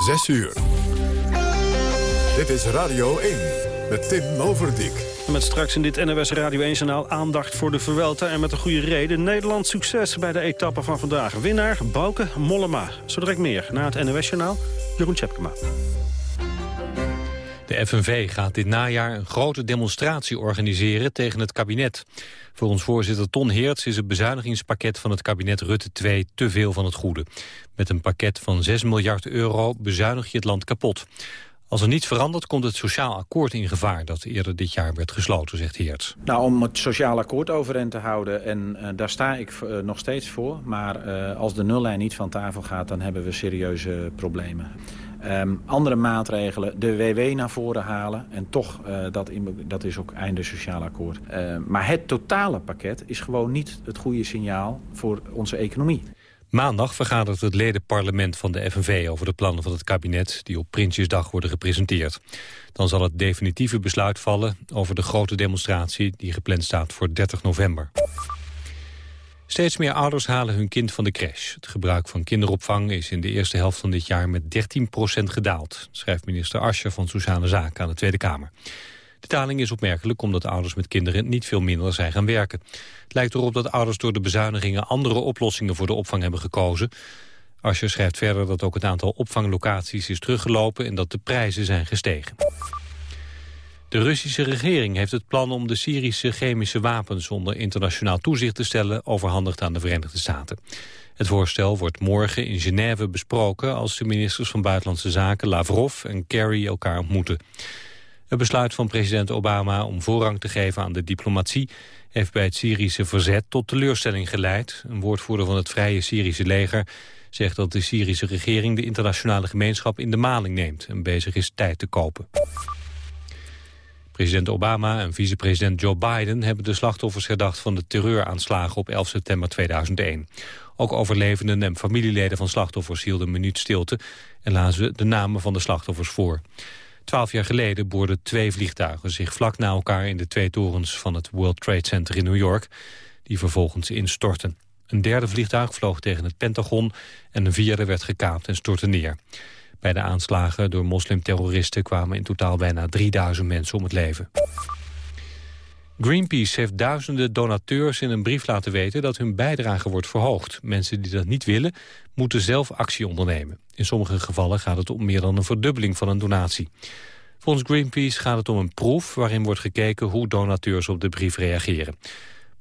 Zes uur. Dit is Radio 1 met Tim Overdijk. Met straks in dit NOS Radio 1-journaal aandacht voor de Vuelta... en met een goede reden Nederland succes bij de etappe van vandaag. Winnaar Bouke Mollema. Zo direct meer na het NOS-journaal Jeroen Tjepkema. De FNV gaat dit najaar een grote demonstratie organiseren tegen het kabinet. Voor ons voorzitter Ton Heerts is het bezuinigingspakket van het kabinet Rutte 2 te veel van het goede. Met een pakket van 6 miljard euro bezuinig je het land kapot. Als er niets verandert, komt het sociaal akkoord in gevaar... dat eerder dit jaar werd gesloten, zegt Heerts. Nou, om het sociaal akkoord overeind te houden, en uh, daar sta ik uh, nog steeds voor. Maar uh, als de nullijn niet van tafel gaat, dan hebben we serieuze problemen. Um, andere maatregelen, de WW naar voren halen. En toch, uh, dat, in, dat is ook einde sociaal akkoord. Uh, maar het totale pakket is gewoon niet het goede signaal voor onze economie. Maandag vergadert het ledenparlement van de FNV over de plannen van het kabinet die op Prinsjesdag worden gepresenteerd. Dan zal het definitieve besluit vallen over de grote demonstratie die gepland staat voor 30 november. Steeds meer ouders halen hun kind van de crash. Het gebruik van kinderopvang is in de eerste helft van dit jaar met 13% gedaald, schrijft minister Ascher van Sociale Zaken aan de Tweede Kamer. De daling is opmerkelijk omdat ouders met kinderen niet veel minder zijn gaan werken. Het lijkt erop dat ouders door de bezuinigingen andere oplossingen voor de opvang hebben gekozen. Ascher schrijft verder dat ook het aantal opvanglocaties is teruggelopen en dat de prijzen zijn gestegen. De Russische regering heeft het plan om de Syrische chemische wapens onder internationaal toezicht te stellen overhandigd aan de Verenigde Staten. Het voorstel wordt morgen in Genève besproken als de ministers van Buitenlandse Zaken Lavrov en Kerry elkaar ontmoeten. Het besluit van president Obama om voorrang te geven aan de diplomatie heeft bij het Syrische verzet tot teleurstelling geleid. Een woordvoerder van het Vrije Syrische leger zegt dat de Syrische regering de internationale gemeenschap in de maling neemt en bezig is tijd te kopen. President Obama en vicepresident Joe Biden hebben de slachtoffers herdacht van de terreuraanslagen op 11 september 2001. Ook overlevenden en familieleden van slachtoffers hielden een minuut stilte en lazen de namen van de slachtoffers voor. Twaalf jaar geleden boorden twee vliegtuigen zich vlak na elkaar in de twee torens van het World Trade Center in New York, die vervolgens instortten. Een derde vliegtuig vloog tegen het Pentagon en een vierde werd gekaapt en stortte neer. Bij de aanslagen door moslimterroristen kwamen in totaal bijna 3000 mensen om het leven. Greenpeace heeft duizenden donateurs in een brief laten weten dat hun bijdrage wordt verhoogd. Mensen die dat niet willen, moeten zelf actie ondernemen. In sommige gevallen gaat het om meer dan een verdubbeling van een donatie. Volgens Greenpeace gaat het om een proef waarin wordt gekeken hoe donateurs op de brief reageren.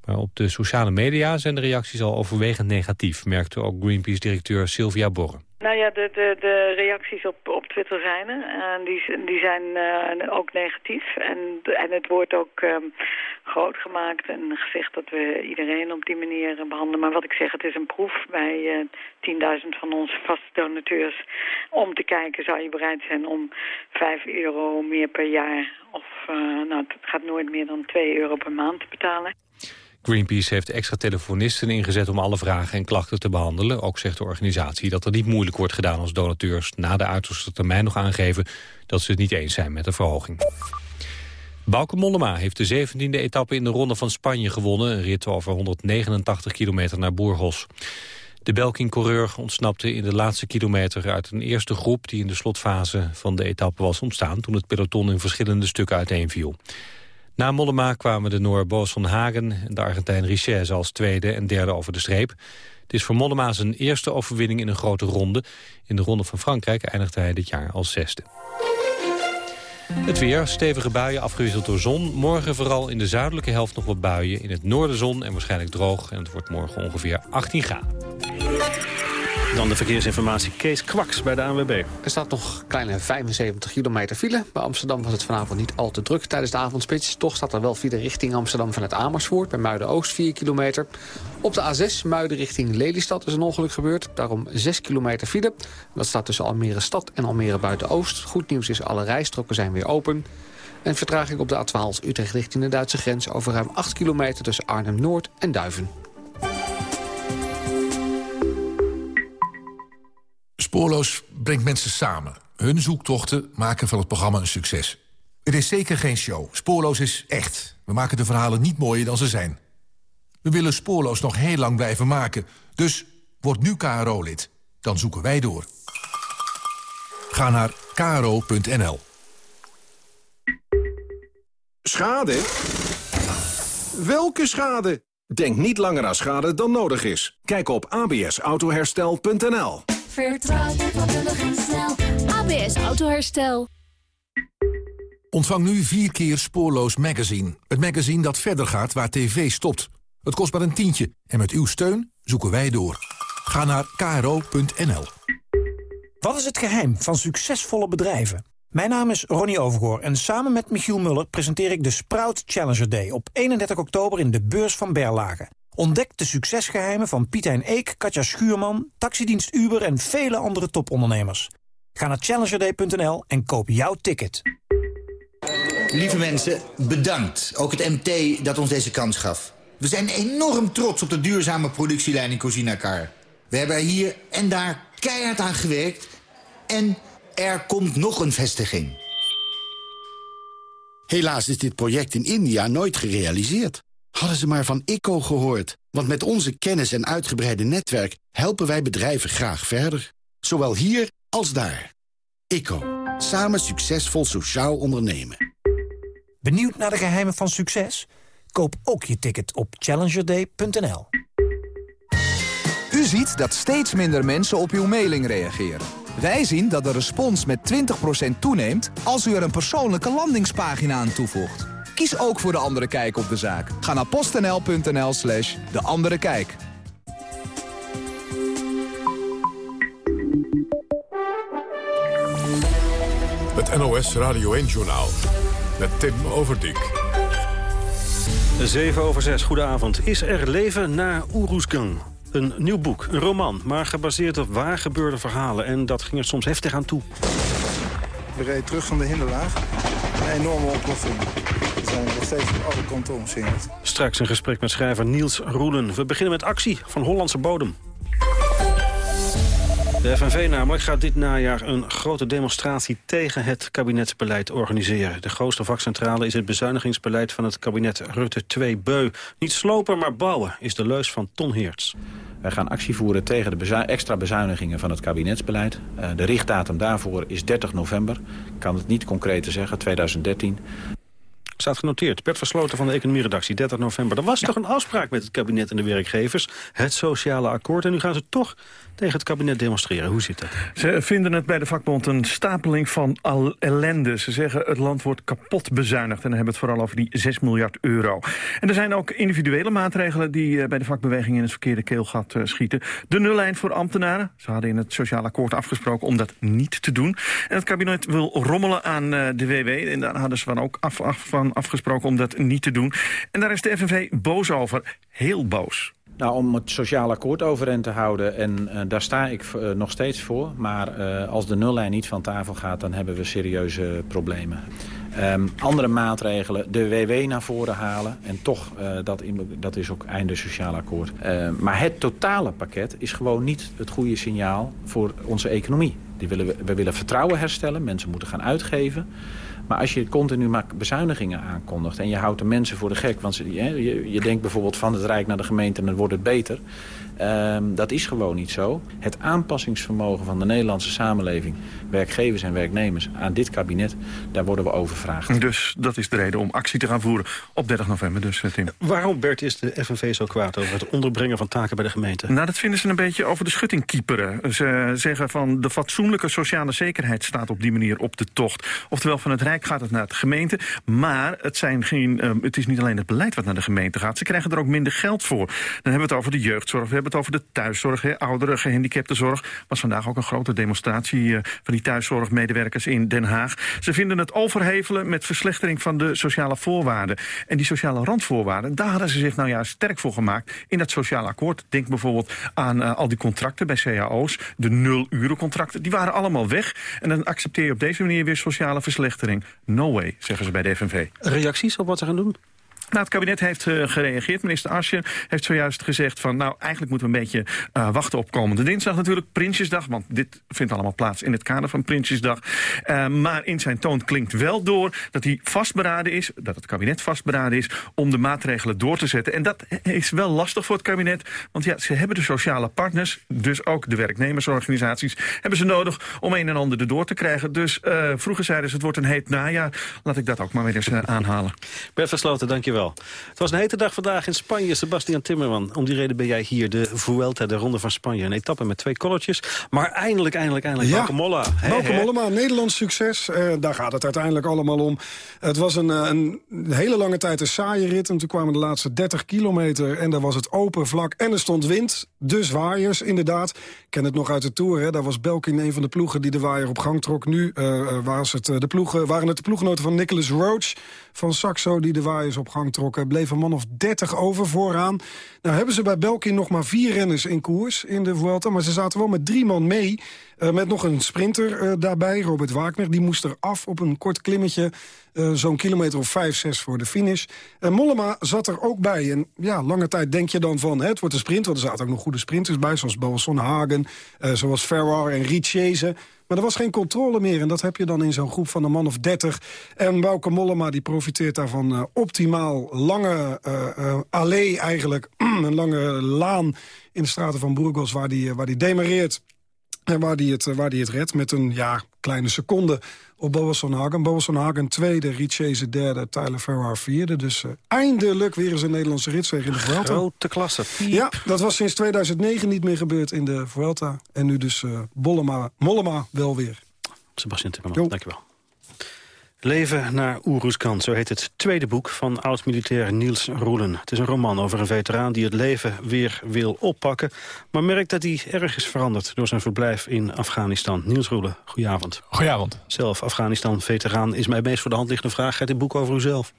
Maar op de sociale media zijn de reacties al overwegend negatief, merkte ook Greenpeace-directeur Sylvia Borre. Nou ja, de, de, de reacties op, op Twitter zijn er. En die, die zijn uh, ook negatief. En, en het wordt ook um, groot gemaakt en gezegd dat we iedereen op die manier behandelen. Maar wat ik zeg, het is een proef bij uh, 10.000 van onze vaste donateurs. Om te kijken, zou je bereid zijn om 5 euro meer per jaar... of uh, nou, het gaat nooit meer dan 2 euro per maand te betalen. Greenpeace heeft extra telefonisten ingezet om alle vragen en klachten te behandelen. Ook zegt de organisatie dat er niet moeilijk wordt gedaan als donateurs na de uiterste termijn nog aangeven dat ze het niet eens zijn met de verhoging. Bauke Mollema heeft de 17e etappe in de Ronde van Spanje gewonnen. Een rit over 189 kilometer naar Burgos. De Belkin-coureur ontsnapte in de laatste kilometer uit een eerste groep... die in de slotfase van de etappe was ontstaan... toen het peloton in verschillende stukken uiteenviel. Na Mollema kwamen de Noor Boos van Hagen en de Argentijn Richez als tweede en derde over de streep. Het is voor Mollema zijn eerste overwinning in een grote ronde. In de Ronde van Frankrijk eindigde hij dit jaar als zesde. Het weer, stevige buien afgewisseld door zon. Morgen vooral in de zuidelijke helft nog wat buien. In het noorden zon en waarschijnlijk droog. En het wordt morgen ongeveer 18 graden. Dan de verkeersinformatie Kees Kwaks bij de ANWB. Er staat nog kleine 75 kilometer file. Bij Amsterdam was het vanavond niet al te druk tijdens de avondspits. Toch staat er wel file richting Amsterdam vanuit Amersfoort. Bij Muiden-Oost 4 kilometer. Op de A6 Muiden richting Lelystad is een ongeluk gebeurd. Daarom 6 kilometer file. Dat staat tussen Almere Stad en Almere Buiten-Oost. Goed nieuws is alle rijstroken zijn weer open. En vertraging op de A12 Utrecht richting de Duitse grens... over ruim 8 kilometer tussen Arnhem-Noord en Duiven. Spoorloos brengt mensen samen. Hun zoektochten maken van het programma een succes. Het is zeker geen show. Spoorloos is echt. We maken de verhalen niet mooier dan ze zijn. We willen Spoorloos nog heel lang blijven maken. Dus word nu KRO-lid. Dan zoeken wij door. Ga naar kro.nl. Schade? Welke schade? Denk niet langer aan schade dan nodig is. Kijk op absautoherstel.nl. Vertrouw je vakkundig en snel. ABS Autoherstel. Ontvang nu vier keer Spoorloos Magazine. Het magazine dat verder gaat waar tv stopt. Het kost maar een tientje en met uw steun zoeken wij door. Ga naar kro.nl. Wat is het geheim van succesvolle bedrijven? Mijn naam is Ronnie Overgoor en samen met Michiel Muller presenteer ik de Sprout Challenger Day op 31 oktober in de beurs van Berlage. Ontdek de succesgeheimen van Pietijn Eek, Katja Schuurman, taxidienst Uber en vele andere topondernemers. Ga naar challengerday.nl en koop jouw ticket. Lieve mensen, bedankt. Ook het MT dat ons deze kans gaf. We zijn enorm trots op de duurzame productielijn in Cozinacar. We hebben er hier en daar keihard aan gewerkt. En er komt nog een vestiging. Helaas is dit project in India nooit gerealiseerd. Hadden ze maar van ICO gehoord. Want met onze kennis en uitgebreide netwerk... helpen wij bedrijven graag verder. Zowel hier als daar. ICO. Samen succesvol sociaal ondernemen. Benieuwd naar de geheimen van succes? Koop ook je ticket op challengerday.nl. U ziet dat steeds minder mensen op uw mailing reageren. Wij zien dat de respons met 20% toeneemt als u er een persoonlijke landingspagina aan toevoegt. Kies ook voor De Andere Kijk op de zaak. Ga naar postnl.nl slash De Andere Kijk. Het NOS Radio 1-journaal met Tim Overdijk. 7 over 6, goedenavond. Is er leven na Oeroesgang? Een nieuw boek, een roman, maar gebaseerd op waar gebeurde verhalen. En dat ging er soms heftig aan toe. We reden terug van de hinderlaag. Een enorme ontploffing. We zijn nog steeds op alle kanten omsingeld. Straks een gesprek met schrijver Niels Roelen. We beginnen met actie van Hollandse bodem. De FNV namelijk gaat dit najaar een grote demonstratie tegen het kabinetsbeleid organiseren. De grootste vakcentrale is het bezuinigingsbeleid van het kabinet Rutte 2 Beu. Niet slopen, maar bouwen is de leus van Ton Heerts. Wij gaan actie voeren tegen de extra bezuinigingen van het kabinetsbeleid. Uh, de richtdatum daarvoor is 30 november. Ik kan het niet concreter zeggen, 2013 staat genoteerd. Bert Versloten van de economieredactie, 30 november. Er was toch een afspraak met het kabinet en de werkgevers. Het sociale akkoord. En nu gaan ze toch tegen het kabinet demonstreren. Hoe zit dat? Ze vinden het bij de vakbond een stapeling van al ellende. Ze zeggen het land wordt kapot bezuinigd. En dan hebben we het vooral over die 6 miljard euro. En er zijn ook individuele maatregelen die eh, bij de vakbeweging in het verkeerde keelgat uh, schieten. De nullijn voor ambtenaren. Ze hadden in het sociaal akkoord afgesproken om dat niet te doen. En het kabinet wil rommelen aan uh, de WW. En daar hadden ze van ook af, af, van afgesproken om dat niet te doen. En daar is de FNV boos over. Heel boos. Nou, om het sociaal akkoord overeind te houden, en uh, daar sta ik uh, nog steeds voor. Maar uh, als de nullijn niet van tafel gaat, dan hebben we serieuze problemen. Um, andere maatregelen, de WW naar voren halen. En toch, dat, in, dat is ook einde sociaal akkoord. maar het totale pakket is gewoon niet het goede signaal voor onze economie. Die willen we, we willen vertrouwen herstellen, mensen moeten gaan uitgeven. Maar als je continu maar bezuinigingen aankondigt... en je houdt de mensen voor de gek... want je, je, je denkt bijvoorbeeld van het Rijk naar de gemeente... en dan wordt het beter. Um, dat is gewoon niet zo. Het aanpassingsvermogen van de Nederlandse samenleving... werkgevers en werknemers aan dit kabinet... daar worden we overvraagd. Dus dat is de reden om actie te gaan voeren op 30 november. Dus, Tim. Waarom, Bert, is de FNV zo kwaad over het onderbrengen van taken bij de gemeente? Nou, dat vinden ze een beetje over de schutting kieperen. Ze zeggen van de fatsoenlijke sociale zekerheid staat op die manier op de tocht. Oftewel, van het Rijk gaat het naar de gemeente. Maar het, zijn geen, uh, het is niet alleen het beleid wat naar de gemeente gaat. Ze krijgen er ook minder geld voor. Dan hebben we het over de jeugdzorg, we hebben het over de thuiszorg, hè, ouderen, gehandicaptenzorg. was vandaag ook een grote demonstratie uh, van die thuiszorgmedewerkers in Den Haag. Ze vinden het overhevelen met verslechtering van de sociale voorwaarden. En die sociale randvoorwaarden, daar hadden ze zich nou juist sterk voor gemaakt in dat sociaal akkoord. Denk bijvoorbeeld aan uh, al die contracten bij cao's, de nul-urencontracten. Die waren allemaal weg. En dan accepteer je op deze manier weer sociale verslechtering. No way, zeggen ze bij de FNV. Reacties op wat ze gaan doen? Nou, het kabinet heeft uh, gereageerd. Minister Asje heeft zojuist gezegd van... nou, eigenlijk moeten we een beetje uh, wachten op komende dinsdag natuurlijk. Prinsjesdag, want dit vindt allemaal plaats in het kader van Prinsjesdag. Uh, maar in zijn toon klinkt wel door dat hij vastberaden is... dat het kabinet vastberaden is om de maatregelen door te zetten. En dat is wel lastig voor het kabinet. Want ja, ze hebben de sociale partners, dus ook de werknemersorganisaties... hebben ze nodig om een en ander erdoor te krijgen. Dus vroeger zeiden ze het wordt een heet najaar. Laat ik dat ook maar weer eens aanhalen. Bert Versloten, dankjewel. Het was een hete dag vandaag in Spanje. Sebastian Timmerman, om die reden ben jij hier. De Vuelta, de Ronde van Spanje. Een etappe met twee kolletjes. Maar eindelijk, eindelijk, eindelijk. Ja, Molla. Mollema, Nederlands succes. Uh, daar gaat het uiteindelijk allemaal om. Het was een, eh, een, hele lange tijd een saaie rit. En toen kwamen de laatste 30 kilometer. En daar was het open vlak. En er stond wind. Dus waaiers, inderdaad. Ik ken het nog uit de Tour. Hè. Daar was Belkin een van de ploegen die de waaier op gang trok. Nu uh, was het, de ploegen, waren het de ploeggenoten van Nicholas Roach van Saxo die de waaiers op gang trokken. Bleef een man of 30 over vooraan. Nou hebben ze bij Belkin nog maar vier renners in koers in de Vuelta. Maar ze zaten wel met drie man mee. Uh, met nog een sprinter uh, daarbij, Robert Wagner. Die moest er af op een kort klimmetje. Uh, Zo'n kilometer of vijf, zes voor de finish. En Mollema zat er ook bij. En ja, lange tijd denk je dan van, hè, het wordt een sprint. Want er zaten ook nog goede sprinters bij. Zoals Boasson Hagen, zoals Ferrar en Richese. Maar er was geen controle meer. En dat heb je dan in zo'n groep van een man of dertig. En Wouke Mollema die profiteert daarvan uh, optimaal. Lange uh, allee eigenlijk. een lange laan in de straten van Burgos waar die, waar die demareert. En waar die, het, waar die het redt met een ja, kleine seconde op Boas van Hagen. Boas van Hagen tweede, Richese derde, Tyler Ferrar vierde. Dus uh, eindelijk weer eens een Nederlandse ritsweg in de Vuelta. Grote klasse. Ja, dat was sinds 2009 niet meer gebeurd in de Vuelta. En nu dus uh, Bollema, Mollema wel weer. Sebastian Timmerman, dankjewel. Leven naar Oeruzkan, zo heet het tweede boek van oud-militair Niels Roelen. Het is een roman over een veteraan die het leven weer wil oppakken... maar merkt dat hij erg is veranderd door zijn verblijf in Afghanistan. Niels Roelen, goedenavond. Goedenavond. Zelf Afghanistan-veteraan is mij meest voor de hand liggende vraag. Gaat dit boek over uzelf?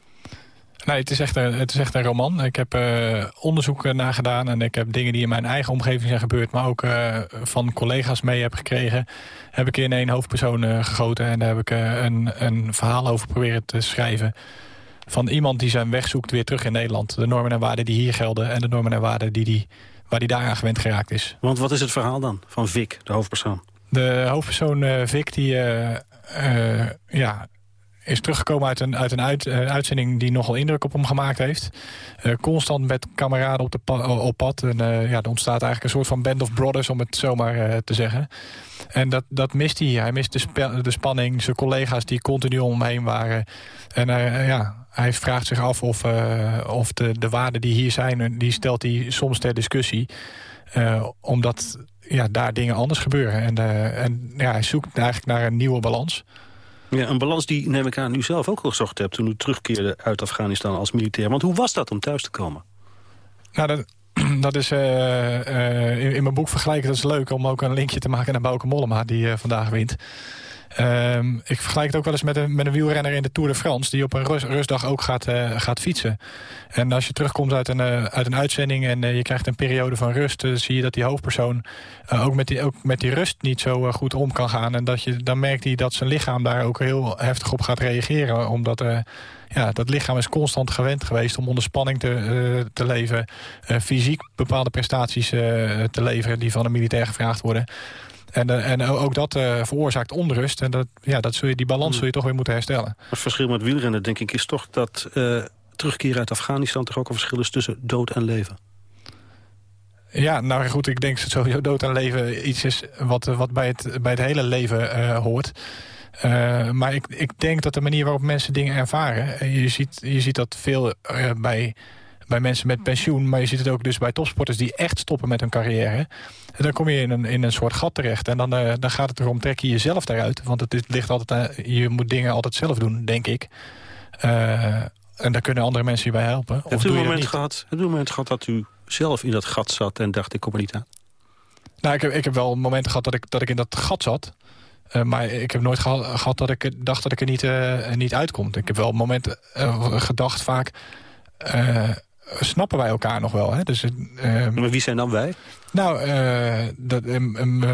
Nee, het is echt een, het is echt een roman. Ik heb uh, onderzoek naar gedaan en ik heb dingen die in mijn eigen omgeving zijn gebeurd... maar ook uh, van collega's mee heb gekregen... heb ik in één hoofdpersoon gegoten. En daar heb ik een, een verhaal over proberen te schrijven... van iemand die zijn weg zoekt weer terug in Nederland. De normen en waarden die hier gelden en de normen en waarden die die, waar die daaraan gewend geraakt is. Want wat is het verhaal dan van Vic, de hoofdpersoon? De hoofdpersoon Vic die... ja, is teruggekomen uit een, uit een uit, uh, uitzending die nogal indruk op hem gemaakt heeft. Uh, constant met kameraden op, de pa op pad. En ja, er ontstaat eigenlijk een soort van band of brothers, om het zomaar te zeggen. En dat, dat mist hij. Hij mist de, de spanning, zijn collega's die continu om hem heen waren. En ja, hij vraagt zich af of, of de, de waarden die hier zijn, die stelt hij soms ter discussie. omdat ja, daar dingen anders gebeuren. En, en ja, hij zoekt eigenlijk naar een nieuwe balans. Ja, een balans die, neem ik aan, u zelf ook gezocht hebt... toen u terugkeerde uit Afghanistan als militair. Want hoe was dat om thuis te komen? Nou, dat, dat is... Uh, uh, in, mijn boek vergelijken, dat is leuk... om ook een linkje te maken naar Bouke Mollema, die uh, vandaag wint. Um, ik vergelijk het ook wel eens met een, met een wielrenner in de Tour de France... die op een rust, rustdag ook gaat, uh, gaat fietsen. En als je terugkomt uit een, uh, uit een uitzending... en uh, je krijgt een periode van rust... zie je dat die hoofdpersoon ook, met die, ook met die rust niet zo goed om kan gaan. En dat je, dan merkt hij dat zijn lichaam daar ook heel heftig op gaat reageren. Omdat ja, dat lichaam is constant gewend geweest om onder spanning te, te leven. fysiek bepaalde prestaties te leveren die van een militair gevraagd worden. En, uh, en ook dat uh, veroorzaakt onrust. En dat, ja, dat zul je, die balans zul je toch weer moeten herstellen. Het verschil met wielrennen, denk ik, is toch dat uh, terugkeren uit Afghanistan... toch ook een verschil is tussen dood en leven? Ja, nou goed, ik denk dat sowieso dood en leven iets is wat, wat bij, het, bij het hele leven hoort. maar ik, ik denk dat de manier waarop mensen dingen ervaren... je ziet, je ziet dat veel bij bij mensen met pensioen. Maar je ziet het ook dus bij topsporters die echt stoppen met hun carrière. En dan kom je in een, in een soort gat terecht. En dan, uh, dan gaat het erom, trek je jezelf daaruit. Want het ligt altijd aan, je moet dingen altijd zelf doen, denk ik. Uh, en daar kunnen andere mensen je bij helpen. Of u, moment gehad, hebt u een moment gehad dat u zelf in dat gat zat en dacht, ik kom er niet aan? Nou, ik heb, ik heb wel momenten gehad dat ik, dat ik in dat gat zat. Uh, maar ik heb nooit gehad dat ik dacht dat ik er niet, uh, niet uitkom. Ik heb wel momenten uh, gedacht vaak snappen wij elkaar nog wel. Hè? Dus, uh, maar wie zijn dan wij? Nou, uh, dat, uh,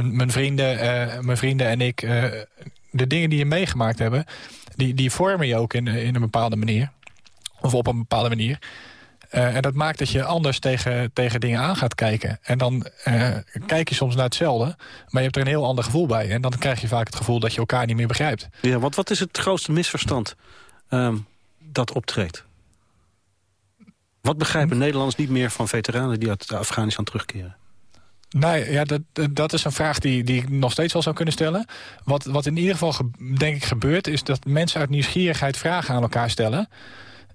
mijn, vrienden, mijn vrienden en ik... de dingen die je meegemaakt hebben... die, die vormen je ook in, in een bepaalde manier Of op een bepaalde manier. Uh, en dat maakt dat je anders tegen, tegen dingen aan gaat kijken. En dan uh, kijk je soms naar hetzelfde, maar je hebt er een heel ander gevoel bij. En dan krijg je vaak het gevoel dat je elkaar niet meer begrijpt. Ja, want wat is het grootste misverstand um, dat optreedt? Wat begrijpen. Nederlanders niet meer van veteranen die uit Afghanistan terugkeren? Nee, ja, dat, dat is een vraag die, die ik nog steeds wel zou kunnen stellen. Wat, wat in ieder geval, denk ik, gebeurt... is dat mensen uit nieuwsgierigheid vragen aan elkaar stellen...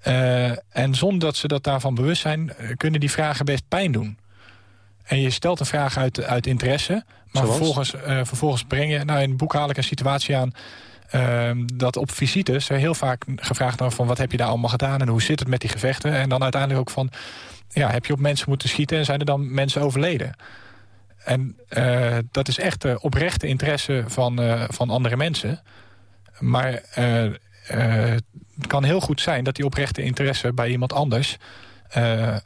Uh, en zonder dat ze dat daarvan bewust zijn... Eh, kunnen die vragen best pijn doen. En je stelt een vraag uit, uit interesse... maar vervolgens, uh, vervolgens breng je... Nou, in het boek haal ik een situatie aan... Uh, dat op visites er heel vaak gevraagd wordt van... wat heb je daar allemaal gedaan en hoe zit het met die gevechten? En dan uiteindelijk ook van... ja, heb je op mensen moeten schieten en zijn er dan mensen overleden? En uh, dat is echt de oprechte interesse van, uh, van andere mensen. Maar het kan heel goed zijn dat die oprechte interesse bij iemand anders...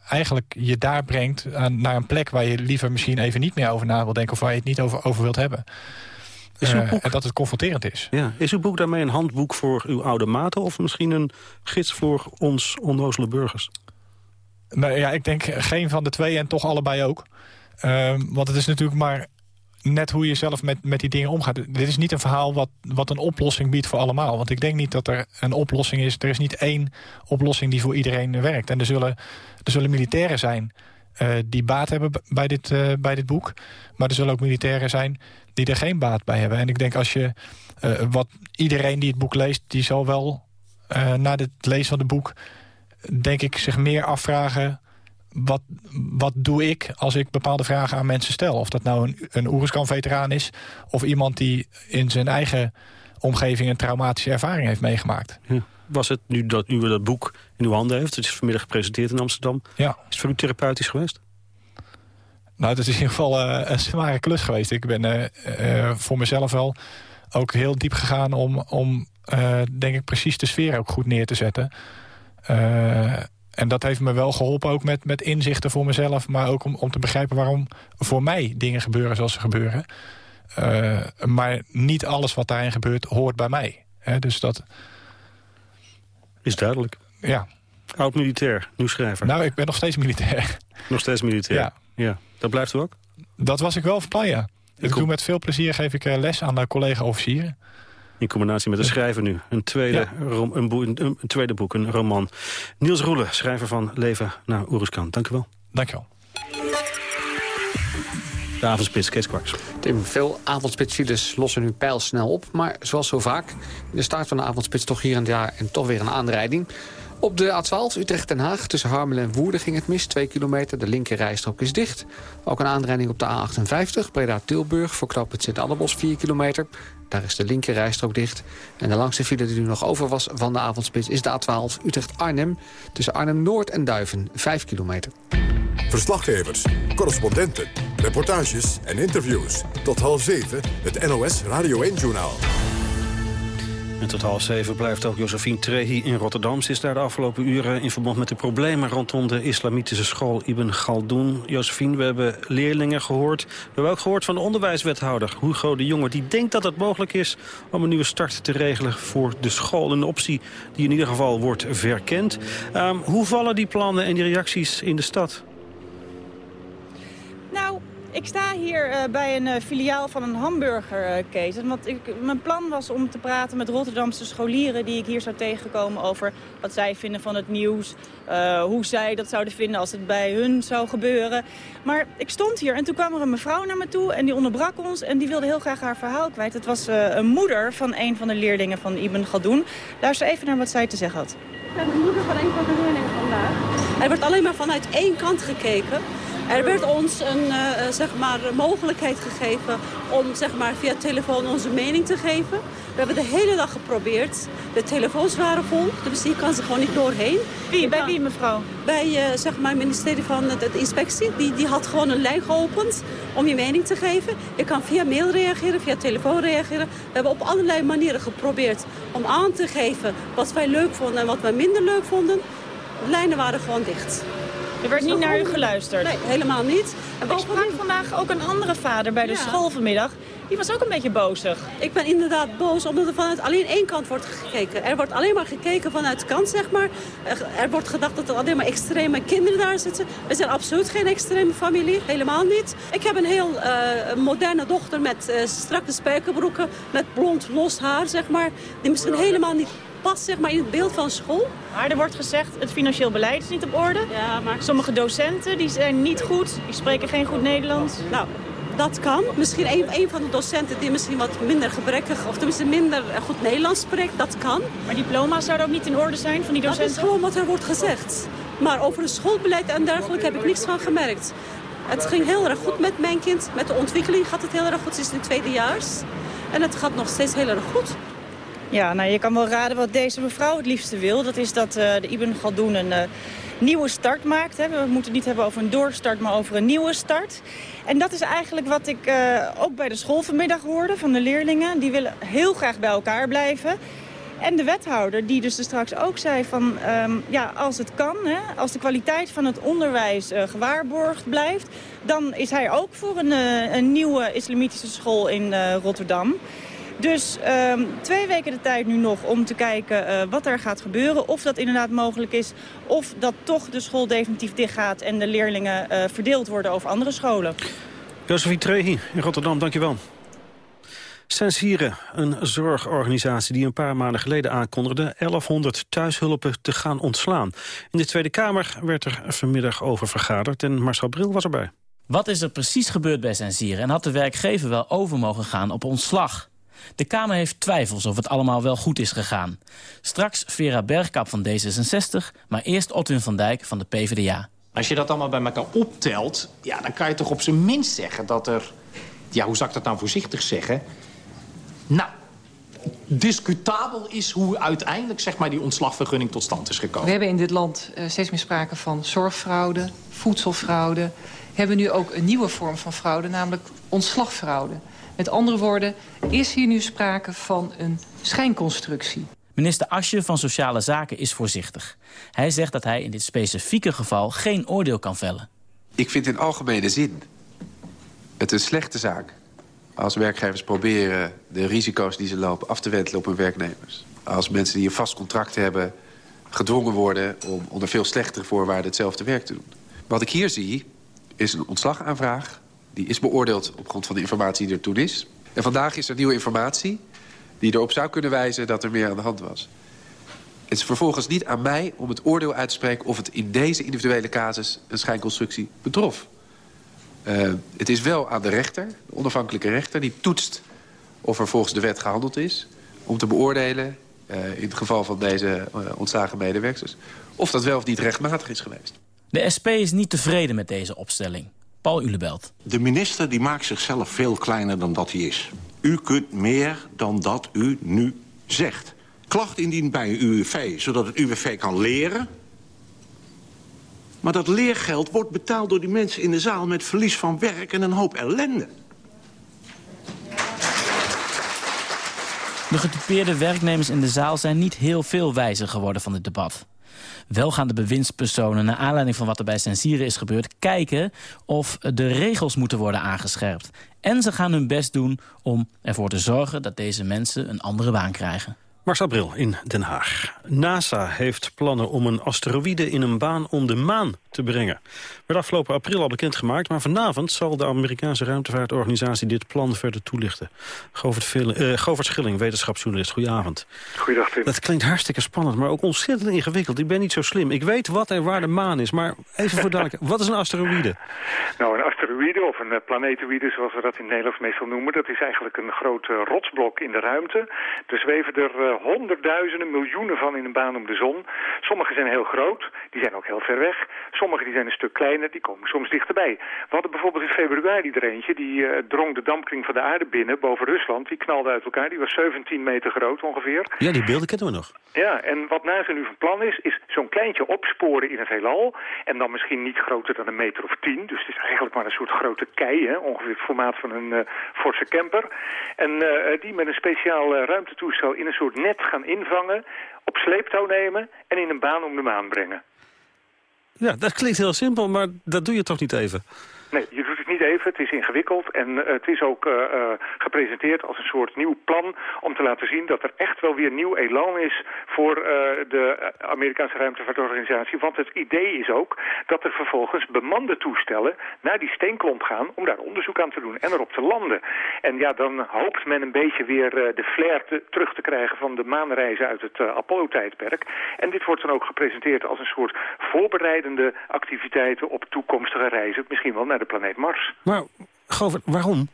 Eigenlijk je daar brengt aan, naar een plek waar je liever misschien even niet meer over na wil denken... of waar je het niet over, over wilt hebben. Is uh, en dat het confronterend is. Ja. Is uw boek daarmee een handboek voor uw oude maten... of misschien een gids voor ons onnozele burgers? Nou ja, ik denk geen van de twee en toch allebei ook. Uh, want het is natuurlijk maar net hoe je zelf met, met die dingen omgaat. Dit is niet een verhaal wat, wat een oplossing biedt voor allemaal. Want ik denk niet dat er een oplossing is. Er is niet één oplossing die voor iedereen werkt. En er zullen, er zullen militairen zijn uh, die baat hebben bij dit, uh, bij dit boek. Maar er zullen ook militairen zijn die er geen baat bij hebben. En ik denk als je... Uh, wat iedereen die het boek leest, die zal wel na het lezen van het boek... denk ik zich meer afvragen wat, wat doe ik als ik bepaalde vragen aan mensen stel? Of dat nou een, een Oeruzkan-veteraan is... of iemand die in zijn eigen omgeving een traumatische ervaring heeft meegemaakt. Ja. Was het nu dat u dat boek in uw handen heeft? Het is vanmiddag gepresenteerd in Amsterdam. Ja. Is het voor u therapeutisch geweest? Nou, het is in ieder geval uh, een zware klus geweest. Ik ben uh, uh, voor mezelf wel ook heel diep gegaan om, om denk ik, precies de sfeer ook goed neer te zetten en dat heeft me wel geholpen ook met, met inzichten voor mezelf... maar ook om, om te begrijpen waarom voor mij dingen gebeuren zoals ze gebeuren. Uh, maar niet alles wat daarin gebeurt hoort bij mij. dus dat... Is duidelijk. Ja. Oud-militair, nieuwschrijver. Nou, ik ben nog steeds militair. Nog steeds militair? Ja. Ja. Dat blijft u ook? Dat was ik wel van plan, ja. Ik doe met veel plezier geef ik eh, les aan de collega-officieren. In combinatie met een schrijver nu. Een tweede, rom, een, een, een, tweede boek, een roman. Niels Roelen, schrijver van Leven naar Oeruzkan. Dank u wel. Dank je wel. De avondspits, Kees Kwaks. Tim, veel avondspitsfiles lossen nu pijlsnel op. Maar zoals zo vaak, in de start van de avondspits toch hier en daar... en toch weer een aanrijding. Op de A12 Utrecht-Den Haag tussen Harmelen en Woerden ging het mis. 2 kilometer, de linker rijstrook is dicht. Ook een aanrijding op de A58, Breda-Tilburg... voor knooppunt Sint-Annebos 4 kilometer. Daar is de linker rijstrook dicht. En de langste file die nu nog over was van de avondspits... is de A12 Utrecht-Arnhem tussen Arnhem-Noord en Duiven 5 kilometer. Verslaggevers, correspondenten, reportages en interviews. Tot half 7 het NOS Radio 1-journaal. En tot half zeven blijft ook Josephine Trehi in Rotterdam. Ze is daar de afgelopen uren in verband met de problemen rondom de islamitische school Ibn Galdoen. Josephine, we hebben leerlingen gehoord. We hebben ook gehoord van de onderwijswethouder Hugo de Jonge. Die denkt dat het mogelijk is om een nieuwe start te regelen voor de school. Een optie die in ieder geval wordt verkend. Um, hoe vallen die plannen en die reacties in de stad? Nou, ik sta hier uh, bij een uh, filiaal van een hamburgerketen. Want ik, mijn plan was om te praten met Rotterdamse scholieren... die ik hier zou tegenkomen over wat zij vinden van het nieuws. Uh, hoe zij dat zouden vinden als het bij hun zou gebeuren. Maar ik stond hier en toen kwam er een mevrouw naar me toe... en die onderbrak ons en die wilde heel graag haar verhaal kwijt. Het was een moeder van een van de leerlingen van Ibn Galdoen. Luister even naar wat zij te zeggen had. Ik ben de moeder van een van de leerlingen vandaag. Er wordt alleen maar vanuit één kant gekeken... Er werd ons een uh, zeg maar, mogelijkheid gegeven om zeg maar, via telefoon onze mening te geven. We hebben de hele dag geprobeerd. De telefoons waren vol, dus je kan ze gewoon niet doorheen. Wie? Bij wie mevrouw? Bij uh, zeg maar, het ministerie van de, de, inspectie. Die, die had gewoon een lijn geopend om je mening te geven. Je kan via mail reageren, via telefoon reageren. We hebben op allerlei manieren geprobeerd om aan te geven wat wij leuk vonden en wat wij minder leuk vonden. De lijnen waren gewoon dicht. Er werd niet naar u geluisterd? Nee, helemaal niet. En ik sprak vandaag ook een andere vader bij de Ja. school vanmiddag. Die was ook een beetje bozig. Ik ben inderdaad boos omdat er vanuit alleen één kant wordt gekeken. Er wordt alleen maar gekeken vanuit de kant, zeg maar. Er, er wordt gedacht dat er alleen maar extreme kinderen daar zitten. We zijn absoluut geen extreme familie, helemaal niet. Ik heb een heel eh, moderne dochter met eh, strakke spijkerbroeken... met blond, los haar, zeg maar. Die misschien helemaal niet past zeg maar, in het beeld van school. Maar er wordt gezegd, het financieel beleid is niet op orde. Ja, maar... Sommige docenten die zijn niet goed, die spreken geen goed Nederlands. Nou, dat kan. Misschien een, een van de docenten die misschien wat minder gebrekkig... of tenminste minder eh, goed Nederlands spreekt, dat kan. Maar diploma's zouden ook niet in orde zijn van die docenten? Dat is gewoon wat er wordt gezegd. Maar over het schoolbeleid en dergelijke heb ik niks van gemerkt. Het ging heel erg goed met mijn kind. Met de ontwikkeling gaat het heel erg goed. Ze is het tweedejaars. En het gaat nog steeds heel erg goed. Ja, nou, je kan wel raden wat deze mevrouw het liefste wil. Dat is dat eh, de Ibn Galdoen een eh, nieuwe start maakt. Hè. We moeten het niet hebben over een doorstart, maar over een nieuwe start. En dat is eigenlijk wat ik eh, ook bij de school vanmiddag hoorde van de leerlingen. Die willen heel graag bij elkaar blijven. En de wethouder, die dus er straks ook zei van... ehm, ja, als het kan, hè, als de kwaliteit van het onderwijs gewaarborgd blijft... dan is hij ook voor een, een nieuwe islamitische school in Rotterdam. Dus ehm, twee weken de tijd nu nog om te kijken eh, wat er gaat gebeuren. Of dat inderdaad mogelijk is. Of dat toch de school definitief dichtgaat en de leerlingen eh, verdeeld worden over andere scholen. Josephine Trehi in Rotterdam, dankjewel. Sensire, een zorgorganisatie die een paar maanden geleden aankondigde 1100 thuishulpen te gaan ontslaan. In de Tweede Kamer werd er vanmiddag over vergaderd en Marcel Bril was erbij. Wat is er precies gebeurd bij Sensieren en had de werkgever wel over mogen gaan op ontslag? De Kamer heeft twijfels of het allemaal wel goed is gegaan. Straks Vera Bergkap van D66, maar eerst Otwin van Dijk van de PvdA. Als je dat allemaal bij elkaar optelt, ja, dan kan je toch op zijn minst zeggen dat er... Ja, hoe zou ik dat nou voorzichtig zeggen? Nou, discutabel is hoe uiteindelijk zeg maar, die ontslagvergunning tot stand is gekomen. We hebben in dit land eh, steeds meer sprake van zorgfraude, voedselfraude. We hebben nu ook een nieuwe vorm van fraude, namelijk ontslagfraude. Met andere woorden, is hier nu sprake van een schijnconstructie. Minister Asje van Sociale Zaken is voorzichtig. Hij zegt dat hij in dit specifieke geval geen oordeel kan vellen. Ik vind in algemene zin het een slechte zaak... als werkgevers proberen de risico's die ze lopen af te wentelen op hun werknemers. Als mensen die een vast contract hebben gedwongen worden... om onder veel slechtere voorwaarden hetzelfde werk te doen. Wat ik hier zie is een ontslagaanvraag. Die is beoordeeld op grond van de informatie die er toen is. En vandaag is er nieuwe informatie die erop zou kunnen wijzen dat er meer aan de hand was. Het is vervolgens niet aan mij om het oordeel uit te spreken... of het in deze individuele casus een schijnconstructie betrof. Uh, het is wel aan de rechter, de onafhankelijke rechter... die toetst of er volgens de wet gehandeld is... om te beoordelen, uh, in het geval van deze uh, ontslagen medewerkers... of dat wel of niet rechtmatig is geweest. De SP is niet tevreden met deze opstelling. Paul Ulebelt. De minister die maakt zichzelf veel kleiner dan dat hij is. U kunt meer dan dat u nu zegt. Klacht indienen bij een UWV, zodat het UWV kan leren. Maar dat leergeld wordt betaald door die mensen in de zaal... met verlies van werk en een hoop ellende. De getypeerde werknemers in de zaal zijn niet heel veel wijzer geworden van dit debat. Wel gaan de bewindspersonen, naar aanleiding van wat er bij Sensieren is gebeurd... kijken of de regels moeten worden aangescherpt. En ze gaan hun best doen om ervoor te zorgen dat deze mensen een andere baan krijgen. Marcel Bril in Den Haag. NASA heeft plannen om een asteroïde in een baan om de maan te brengen. Werd afgelopen april al bekendgemaakt, maar vanavond zal de Amerikaanse ruimtevaartorganisatie dit plan verder toelichten. Govert, uh, Govert Schilling, wetenschapsjournalist, goedenavond. Goeiedag Tim. Dat klinkt hartstikke spannend, maar ook ontzettend ingewikkeld. Ik ben niet zo slim. Ik weet wat en waar de maan is, maar even voor duidelijkheid, wat is een asteroïde? Nou, een asteroïde of een planetoïde, zoals we dat in het Nederlands meestal noemen, dat is eigenlijk een groot uh, rotsblok in de ruimte. Er zweven er uh, honderdduizenden, miljoenen van in een baan om de zon. Sommige zijn heel groot, die zijn ook heel ver weg. Sommige die zijn een stuk kleiner, die komen soms dichterbij. We hadden bijvoorbeeld in februari er eentje, die uh, drong de dampkring van de aarde binnen boven Rusland. Die knalde uit elkaar, die was 17 meter groot ongeveer. Ja, die beelden kennen we nog. Ja, en wat NASA nu van plan is, is zo'n kleintje opsporen in het heelal. En dan misschien niet groter dan een meter of tien. Dus het is eigenlijk maar een soort grote kei, hè? ongeveer het formaat van een uh, forse camper. En uh, die met een speciaal ruimtetoestel in een soort net gaan invangen, op sleeptouw nemen en in een baan om de maan brengen. Ja, dat klinkt heel simpel, maar dat doe je toch niet even? Nee, je even. Het is ingewikkeld en uh, het is ook uh, uh, gepresenteerd als een soort nieuw plan om te laten zien dat er echt wel weer nieuw elan is voor de Amerikaanse ruimtevaartorganisatie. Want het idee is ook dat er vervolgens bemande toestellen naar die steenklomp gaan om daar onderzoek aan te doen en erop te landen. En ja, dan hoopt men een beetje weer de flair te, terug te krijgen van de maanreizen uit het Apollo-tijdperk. En dit wordt dan ook gepresenteerd als een soort voorbereidende activiteiten op toekomstige reizen, misschien wel naar de planeet Mars. Maar, Govert, waarom?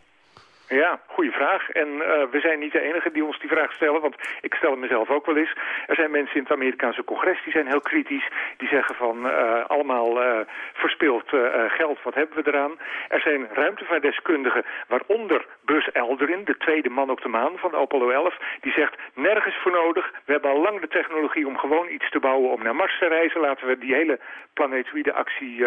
Ja, goede vraag. En uh, we zijn niet de enige die ons die vraag stellen, want ik stel het mezelf ook wel eens. Er zijn mensen in het Amerikaanse congres die zijn heel kritisch. Die zeggen van uh, allemaal uh, verspild geld, wat hebben we eraan? Er zijn ruimtevaartdeskundigen, waaronder Buzz Aldrin, de tweede man op de maan van Apollo 11. Die zegt nergens voor nodig. We hebben al lang de technologie om gewoon iets te bouwen om naar Mars te reizen. Laten we die hele planetoïde actie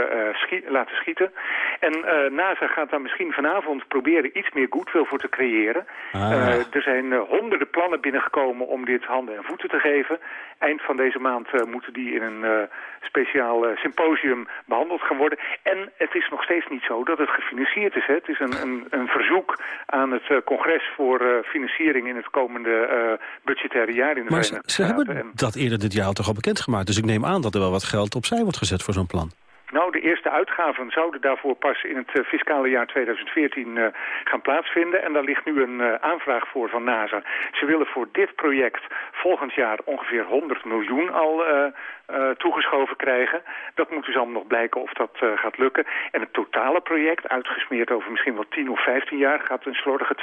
laten schieten. En NASA gaat dan misschien vanavond proberen iets meer goed voor te creëren. Ah. Uh, er zijn uh, honderden plannen binnengekomen om dit handen en voeten te geven. Eind van deze maand uh, moeten die in een speciaal symposium behandeld gaan worden. En het is nog steeds niet zo dat het gefinancierd is. Hè. Het is een, een, een verzoek aan het congres voor financiering in het komende budgettaire jaar in de maar Verenigde Staten. ze hebben dat eerder dit jaar toch al bekendgemaakt. Dus ik neem aan dat er wel wat geld opzij wordt gezet voor zo'n plan. Nou, de eerste uitgaven zouden daarvoor pas in het uh, fiscale jaar 2014 uh, gaan plaatsvinden. En daar ligt nu een uh, aanvraag voor van NASA. Ze willen voor dit project volgend jaar ongeveer 100 miljoen al toegeschoven krijgen. Dat moet dus allemaal nog blijken of dat gaat lukken. En het totale project, uitgesmeerd over misschien wel 10 of 15 jaar... gaat een slordige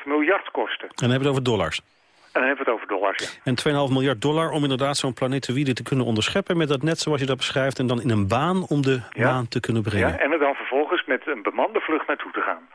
2,5 miljard kosten. En dan hebben we het over dollars? En dan hebben we het over dollars, ja. En 2,5 miljard dollar om inderdaad zo'n planetoïde te kunnen onderscheppen... met dat net zoals je dat beschrijft... en dan in een baan om de ja. maan te kunnen brengen. Ja, en er dan vervolgens met een bemande vlucht naartoe te gaan.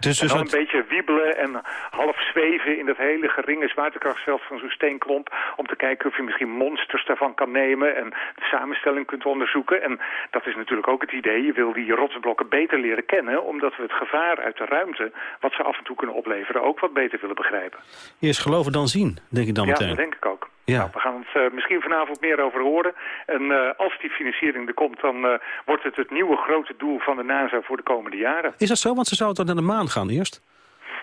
Dus, dus en dan een beetje wiebelen en half zweven in dat hele geringe zwaartekrachtveld van zo'n steenklomp. Om te kijken of je misschien monsters daarvan kan nemen en de samenstelling kunt onderzoeken. En dat is natuurlijk ook het idee. Je wil die rotsblokken beter leren kennen. Omdat we het gevaar uit de ruimte, wat ze af en toe kunnen opleveren, ook wat beter willen begrijpen. Eerst geloven dan zien, denk ik dan ja, meteen. Ja, dat denk ik ook. Ja. Nou, we gaan het uh, misschien vanavond meer over horen. En uh, als die financiering er komt, dan uh, wordt het het nieuwe grote doel van de NASA voor de komende jaren. Is dat zo? Want ze zouden dan naar de maan gaan eerst?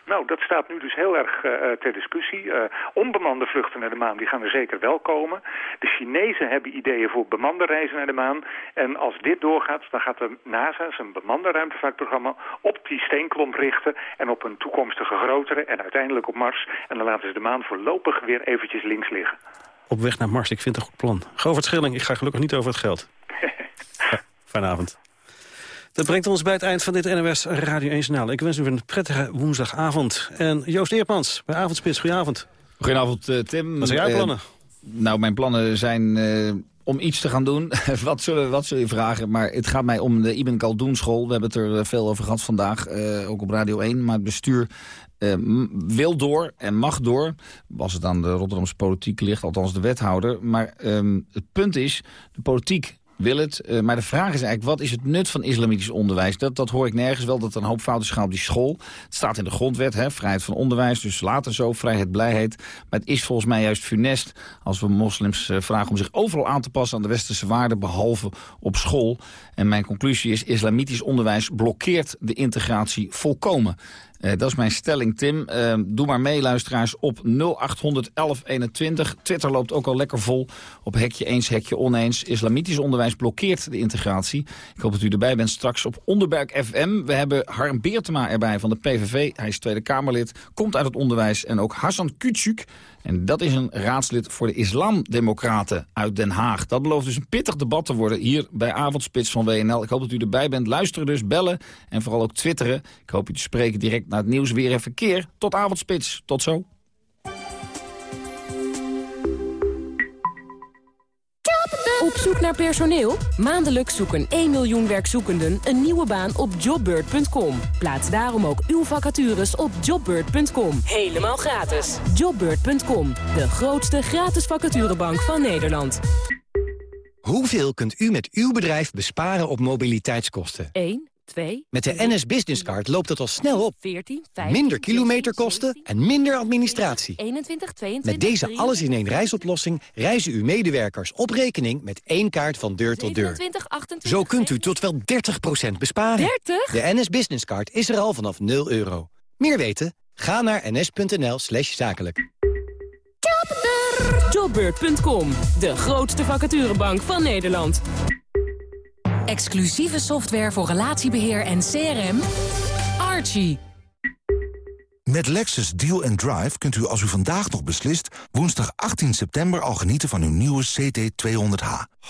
Nou, dat staat nu dus heel erg uh, ter discussie. Uh, onbemande vluchten naar de maan, die gaan er zeker wel komen. De Chinezen hebben ideeën voor bemande reizen naar de maan. En als dit doorgaat, dan gaat de NASA zijn bemande ruimtevaartprogramma op die steenklomp richten... en op een toekomstige grotere en uiteindelijk op Mars. En dan laten ze de maan voorlopig weer eventjes links liggen. Op weg naar Mars, ik vind het een goed plan. Govert Schilling, ik ga gelukkig niet over het geld. Fijne avond. Dat brengt ons bij het eind van dit NOS Radio 1 Journaal. Ik wens u een prettige woensdagavond. En Joost Eerpans bij Avondspits, goedenavond. Goedenavond, uh, Tim. Wat zijn jouw plannen? Uh, nou, mijn plannen zijn uh, om iets te gaan doen. wat, zullen, wat zul je vragen? Maar het gaat mij om de Ibn Khaldun school. We hebben het er veel over gehad vandaag, ook op Radio 1. Maar het bestuur wil door en mag door. Was het aan de Rotterdamse politiek ligt, althans de wethouder. Maar um, het punt is, de politiek wil het. Uh, maar de vraag is eigenlijk, wat is het nut van islamitisch onderwijs? Dat, dat hoor ik nergens wel, dat er een hoop fouten gaan op die school. Het staat in de grondwet, hè, vrijheid van onderwijs, dus later zo, vrijheid, blijheid. Maar het is volgens mij juist funest als we moslims uh, vragen om zich overal aan te passen aan de westerse waarden, behalve op school. En mijn conclusie is, islamitisch onderwijs blokkeert de integratie volkomen. Uh, dat is mijn stelling, Tim. Uh, doe maar mee, luisteraars, op 0800 1121. Twitter loopt ook al lekker vol. Op hekje eens, hekje oneens. Islamitisch onderwijs blokkeert de integratie. Ik hoop dat u erbij bent straks op Onderbuik FM. We hebben Harm Beertema erbij van de PVV. Hij is Tweede Kamerlid, komt uit het onderwijs. En ook Hassan Küçük. En dat is een raadslid voor de Islamdemocraten uit Den Haag. Dat belooft dus een pittig debat te worden hier bij Avondspits van WNL. Ik hoop dat u erbij bent. Luisteren dus, bellen en vooral ook twitteren. Ik hoop u te spreken direct naar het nieuws, weer en verkeer. Tot Avondspits. Tot zo. Op zoek naar personeel? Maandelijks zoeken 1 miljoen werkzoekenden een nieuwe baan op jobbird.com. Plaats daarom ook uw vacatures op jobbird.com. Helemaal gratis. Jobbird.com, de grootste gratis vacaturebank van Nederland. Hoeveel kunt u met uw bedrijf besparen op mobiliteitskosten? 1. 2. Met de NS Business Card loopt het al snel op. 14, 15, Minder kilometerkosten en minder administratie. 21, 22, Met deze alles-in-één reisoplossing reizen uw medewerkers op rekening met één kaart van deur tot deur. 27, 28, Zo kunt u tot wel 30% besparen. 30? De NS Business Card is er al vanaf 0 euro. Meer weten? Ga naar ns.nl slash zakelijk. Jobbeurt.com, de grootste vacaturebank van Nederland. Exclusieve software voor relatiebeheer en CRM. Archie. Met Lexus Deal Drive kunt u als u vandaag nog beslist... woensdag 18 september al genieten van uw nieuwe CT200H.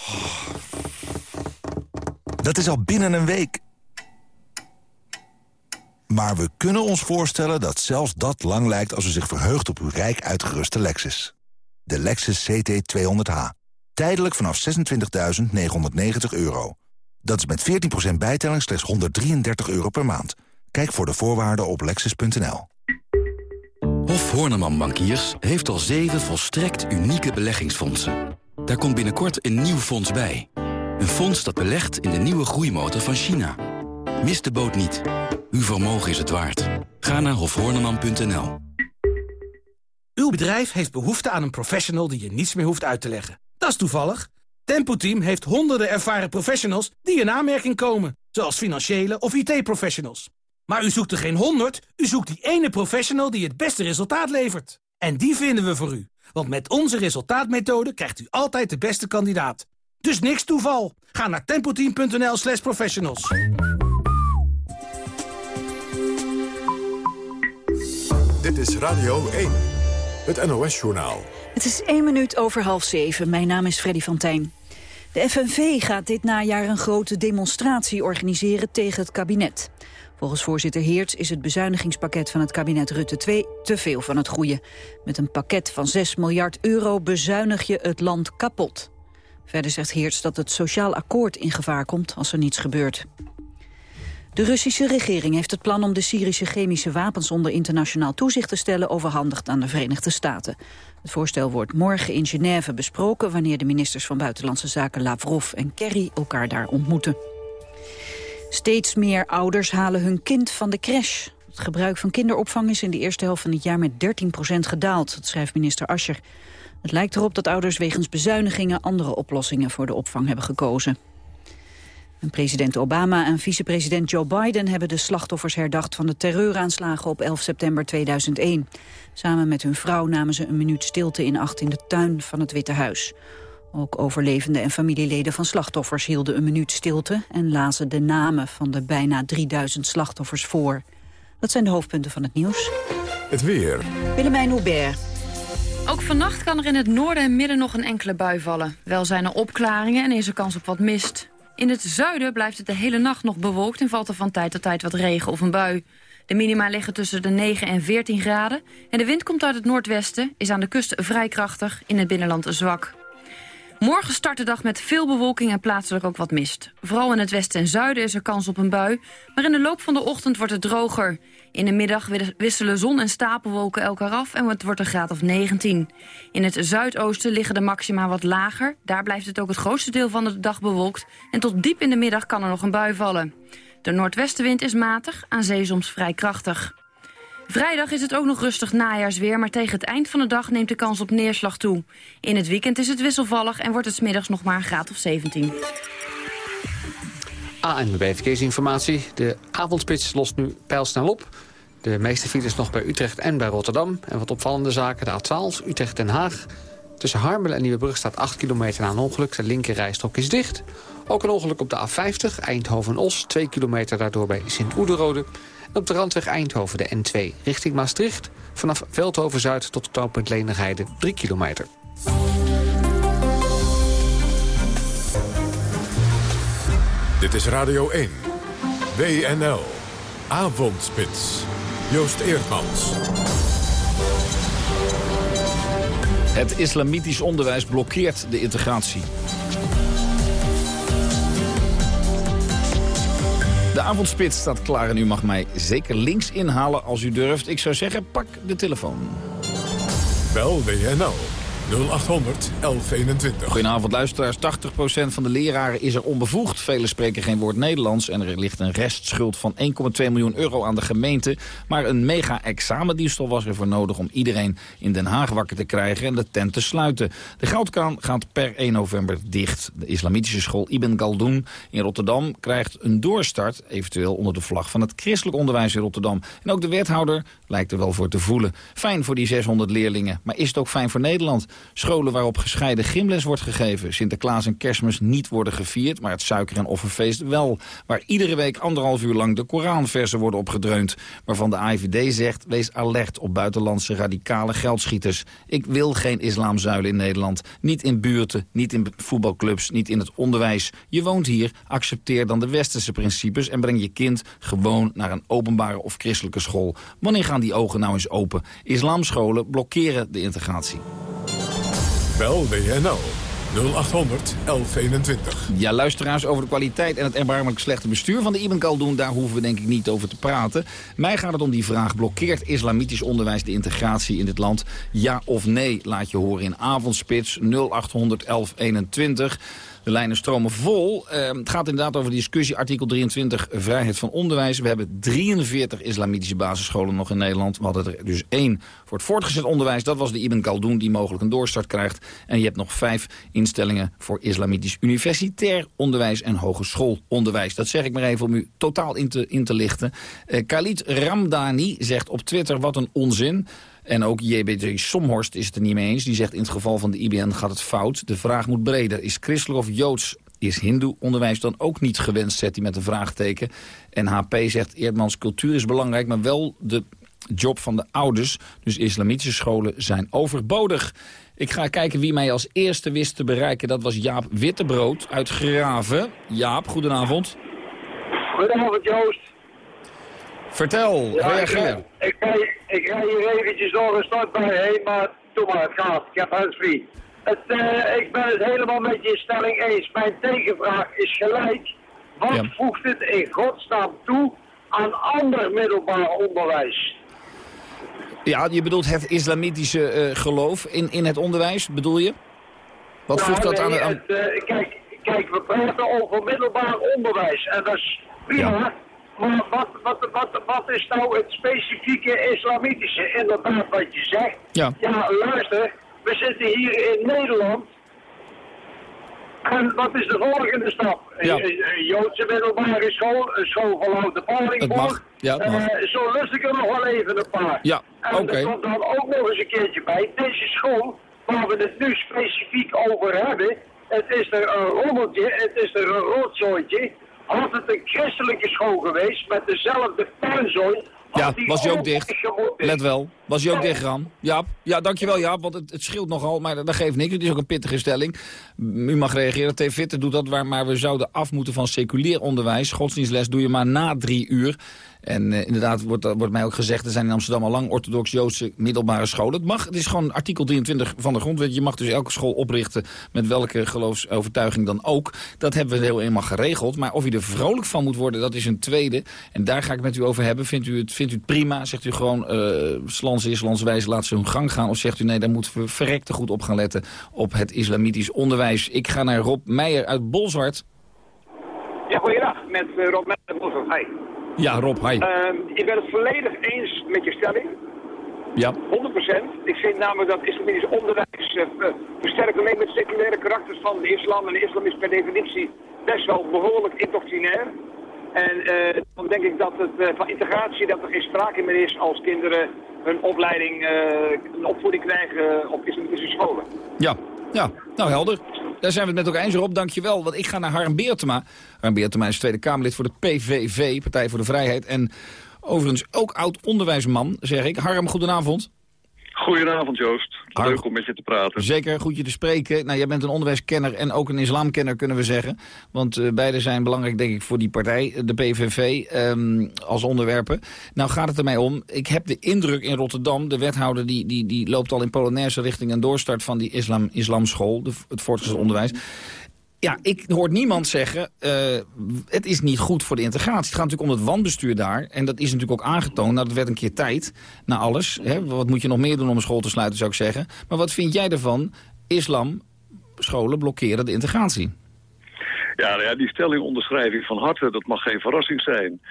Dat is al binnen een week. Maar we kunnen ons voorstellen dat zelfs dat lang lijkt... als u zich verheugt op uw rijk uitgeruste Lexus. De Lexus CT200H. Tijdelijk vanaf 26.990 euro. Dat is met 14% bijtelling slechts 133 euro per maand. Kijk voor de voorwaarden op lexus.nl. Hof Horneman Bankiers heeft al zeven volstrekt unieke beleggingsfondsen. Daar komt binnenkort een nieuw fonds bij. Een fonds dat belegt in de nieuwe groeimotor van China. Mis de boot niet. Uw vermogen is het waard. Ga naar hofhorneman.nl. Uw bedrijf heeft behoefte aan een professional die je niets meer hoeft uit te leggen. Dat is toevallig. Tempo Team heeft honderden ervaren professionals die in aanmerking komen. Zoals financiële of IT-professionals. Maar u zoekt er geen honderd, u zoekt die ene professional die het beste resultaat levert. En die vinden we voor u. Want met onze resultaatmethode krijgt u altijd de beste kandidaat. Dus niks toeval. Ga naar tempoteam.nl slash professionals. Dit is Radio 1, het NOS-journaal. Het is één minuut over half zeven. Mijn naam is Freddy van Tijn. De FNV gaat dit najaar een grote demonstratie organiseren tegen het kabinet. Volgens voorzitter Heerts is het bezuinigingspakket van het kabinet Rutte 2 te veel van het goede. Met een pakket van 6 miljard euro bezuinig je het land kapot. Verder zegt Heerts dat het sociaal akkoord in gevaar komt als er niets gebeurt. De Russische regering heeft het plan om de Syrische chemische wapens onder internationaal toezicht te stellen overhandigd aan de Verenigde Staten. Het voorstel wordt morgen in Genève besproken wanneer de ministers van Buitenlandse Zaken Lavrov en Kerry elkaar daar ontmoeten. Steeds meer ouders halen hun kind van de crash. Het gebruik van kinderopvang is in de eerste helft van het jaar met 13% gedaald, schrijft minister Ascher. Het lijkt erop dat ouders wegens bezuinigingen andere oplossingen voor de opvang hebben gekozen. En president Obama en vicepresident Joe Biden hebben de slachtoffers herdacht van de terreuraanslagen op 11 september 2001. Samen met hun vrouw namen ze een minuut stilte in acht in de tuin van het Witte Huis. Ook overlevenden en familieleden van slachtoffers hielden een minuut stilte en lazen de namen van de bijna 3000 slachtoffers voor. Dat zijn de hoofdpunten van het nieuws. Het weer. Willemijn Hubert. Ook vannacht kan er in het noorden en midden nog een enkele bui vallen. Wel zijn er opklaringen en is er kans op wat mist. In het zuiden blijft het de hele nacht nog bewolkt... en valt er van tijd tot tijd wat regen of een bui. De minima liggen tussen de 9 en 14 graden... en de wind komt uit het noordwesten, is aan de kust vrij krachtig... in het binnenland zwak. Morgen start de dag met veel bewolking en plaatselijk ook wat mist. Vooral in het westen en zuiden is er kans op een bui... maar in de loop van de ochtend wordt het droger. In de middag wisselen zon en stapelwolken elkaar af en het wordt een graad of 19. In het zuidoosten liggen de maxima wat lager. Daar blijft het ook het grootste deel van de dag bewolkt... en tot diep in de middag kan er nog een bui vallen. De noordwestenwind is matig, aan zee soms vrij krachtig. Vrijdag is het ook nog rustig najaarsweer, maar tegen het eind van de dag neemt de kans op neerslag toe. In het weekend is het wisselvallig en wordt het smiddags nog maar een graad of 17. ANWB Verkeersinformatie. De avondspits lost nu pijlsnel op. De meeste files nog bij Utrecht en bij Rotterdam. En wat opvallende zaken, de A12, Utrecht-Den Haag. Tussen Harmelen en Nieuwebrug staat 8 kilometer na een ongeluk. De linkerrijstok is dicht. Ook een ongeluk op de A50, Eindhoven-Os. 2 kilometer daardoor bij Sint-Oederode. En op de randweg Eindhoven de N2 richting Maastricht. Vanaf Veldhoven-Zuid tot knooppunt Lenigheide 3 kilometer. Dit is Radio 1. WNL. Avondspits. Joost Eerdmans. Het islamitisch onderwijs blokkeert de integratie. De avondspits staat klaar en u mag mij zeker links inhalen als u durft. Ik zou zeggen, pak de telefoon. Bel WNL 0800 1121. Goedenavond luisteraars. 80% van de leraren is er onbevoegd. Velen spreken geen woord Nederlands en er ligt een restschuld van 1,2 miljoen euro aan de gemeente. Maar een mega-examendiefstal was er voor nodig om iedereen in Den Haag wakker te krijgen en de tent te sluiten. De geldkraan gaat per 1 november dicht. De islamitische school Ibn Galdoen in Rotterdam krijgt een doorstart, eventueel onder de vlag van het christelijk onderwijs in Rotterdam. En ook de wethouder lijkt er wel voor te voelen. Fijn voor die 600 leerlingen, maar is het ook fijn voor Nederland? Scholen waarop gescheiden gymles wordt gegeven. Sinterklaas en kerstmis niet worden gevierd, maar het suiker- en offerfeest wel. Waar iedere week anderhalf uur lang de Koranversen worden opgedreund. Waarvan de AIVD zegt, wees alert op buitenlandse radicale geldschieters. Ik wil geen islamzuilen in Nederland. Niet in buurten, niet in voetbalclubs, niet in het onderwijs. Je woont hier, accepteer dan de westerse principes... en breng je kind gewoon naar een openbare of christelijke school. Wanneer gaan die ogen nou eens open? Islamscholen blokkeren de integratie. Bel WNL 0800 1121. Ja, luisteraars over de kwaliteit en het erbarmelijk slechte bestuur van de Ibn Galdoen... daar hoeven we denk ik niet over te praten. Mij gaat het om die vraag, blokkeert islamitisch onderwijs de integratie in dit land? Ja of nee, laat je horen in avondspits 0800 1121. De lijnen stromen vol. Uh, het gaat inderdaad over de discussie artikel 23 vrijheid van onderwijs. We hebben 43 islamitische basisscholen nog in Nederland. We hadden er dus één voor het voortgezet onderwijs. Dat was de Ibn Galdoen die mogelijk een doorstart krijgt. En je hebt nog vijf instellingen voor islamitisch universitair onderwijs en hogeschoolonderwijs. Dat zeg ik maar even om u totaal in te, in te lichten. Uh, Khalid Ramdani zegt op Twitter wat een onzin. En ook JBJ Somhorst is het er niet mee eens. Die zegt in het geval van de IBN gaat het fout. De vraag moet breder. Is christelijk of joods is hindoe onderwijs dan ook niet gewenst, zet hij met een vraagteken. En HP zegt Eerdmans cultuur is belangrijk, maar wel de job van de ouders. Dus islamitische scholen zijn overbodig. Ik ga kijken wie mij als eerste wist te bereiken. Dat was Jaap Wittebrood uit Graven. Jaap, goedenavond. Goedenavond Joost. Vertel, ja, reageer. Ik, rij hier eventjes door een stad bij heen, maar doe maar, het gaat. Ik heb handsfree. Het, uh, ik ben het helemaal met je stelling eens. Mijn tegenvraag is gelijk. Wat ja. voegt het in godsnaam toe aan ander middelbaar onderwijs? Ja, je bedoelt het islamitische uh, geloof in, in het onderwijs, bedoel je? Wat nou, voegt dat nee, aan... aan... Het, uh, kijk, kijk, we praten over middelbaar onderwijs en dat is prima. Ja. Maar wat, wat, wat, wat is nou het specifieke islamitische? Inderdaad wat je zegt. Ja. ja, luister, we zitten hier in Nederland. En wat is de volgende stap? Ja. Een, Joodse middelbare school, een school van Het mag. Ja. Uh, zo lust ik er nog wel even een paar. Ja, En oké. er komt dan ook nog eens een keertje bij. Deze school, waar we het nu specifiek over hebben, het is er een rommeltje, het is er een rotzooitje. Had het een christelijke school geweest met dezelfde tuinzooi... Ja, was je ook dicht. Let wel. Was je ook dicht, Ram? Jaap? Ja, dankjewel Jaap, want het, het scheelt nogal, maar dat geeft niks. Het is ook een pittige stelling. U mag reageren. T. Vitte doet dat, waar, maar we zouden af moeten van seculier onderwijs. Godsdienstles doe je maar na drie uur. En uh, inderdaad wordt, uh, wordt mij ook gezegd... er zijn in Amsterdam al lang orthodox-Joodse middelbare scholen. Het mag, het is gewoon artikel 23 van de grondwet. Je mag dus elke school oprichten met welke geloofsovertuiging dan ook. Dat hebben we heel eenmaal geregeld. Maar of u er vrolijk van moet worden, dat is een tweede. En daar ga ik met u over hebben. Vindt u het, vindt u het prima? Zegt u gewoon, uh, slans is, slanswijs, laat ze hun gang gaan? Of zegt u, nee, daar moeten we verrekte goed op gaan letten... op het islamitisch onderwijs. Ik ga naar Rob Meijer uit Bolzwart. Met Rob Meijer uit Bolzwart. Hi. Ja, Rob, hi. Uh, ik ben het volledig eens met je stelling. Ja. 100%. Ik vind namelijk dat islamitisch onderwijs uh, versterkt alleen met seculaire karakters van de islam. En de islam is per definitie best wel behoorlijk indoctrinair. En uh, dan denk ik dat het van integratie dat er geen sprake meer is als kinderen hun opleiding, een opvoeding krijgen op islamitische scholen. Ja, ja. nou helder. Daar zijn we het met elkaar eens op, dankjewel. Want ik ga naar Harm Beertema. Harm Beertema is Tweede Kamerlid voor de PVV, Partij voor de Vrijheid. En overigens ook oud-onderwijsman, zeg ik. Harm, goedenavond. Goedenavond Joost. Harm. Leuk om met je te praten. Zeker, goed je te spreken. Nou, jij bent een onderwijskenner en ook een islamkenner, kunnen we zeggen. Want uh, beide zijn belangrijk, denk ik, voor die partij, de PVV, um, als onderwerpen. Nou gaat het er mij om, ik heb de indruk in Rotterdam... de wethouder die, die, die loopt al in Polonaise richting een doorstart van die islam, islamschool... De, het voortgezet onderwijs ja, ik hoor niemand zeggen, uh, het is niet goed voor de integratie. Het gaat natuurlijk om het wanbestuur daar. En dat is natuurlijk ook aangetoond. Nou, dat werd een keer tijd, na alles. Hè. Wat moet je nog meer doen om een school te sluiten, zou ik zeggen. Maar wat vind jij ervan? Islam, scholen blokkeren de integratie. Ja, nou ja, die stelling onderschrijf ik van harte. Dat mag geen verrassing zijn.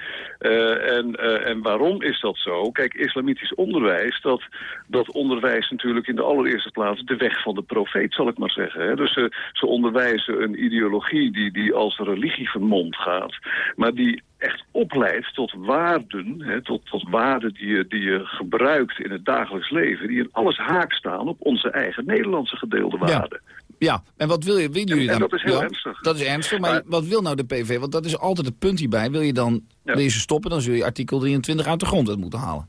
Uh, en, uh, en waarom is dat zo? Kijk, islamitisch onderwijs, dat, dat onderwijst natuurlijk in de allereerste plaats de weg van de profeet, zal ik maar zeggen. Hè? Dus ze, ze onderwijzen een ideologie die, die als religie vermomd gaat, maar die echt opleidt tot waarden, hè, tot, tot waarden die je, die je gebruikt in het dagelijks leven, die in alles haak staan op onze eigen Nederlandse gedeelde waarden. Ja. Ja, en wat wil je, willen jullie dan? En dat is heel ja, ernstig. Dat is ernstig, maar, maar, wat wil nou de PV? Want dat is altijd het punt hierbij. Wil je dan ja. wil je ze stoppen, dan zul je artikel 23 uit de grondwet moeten halen.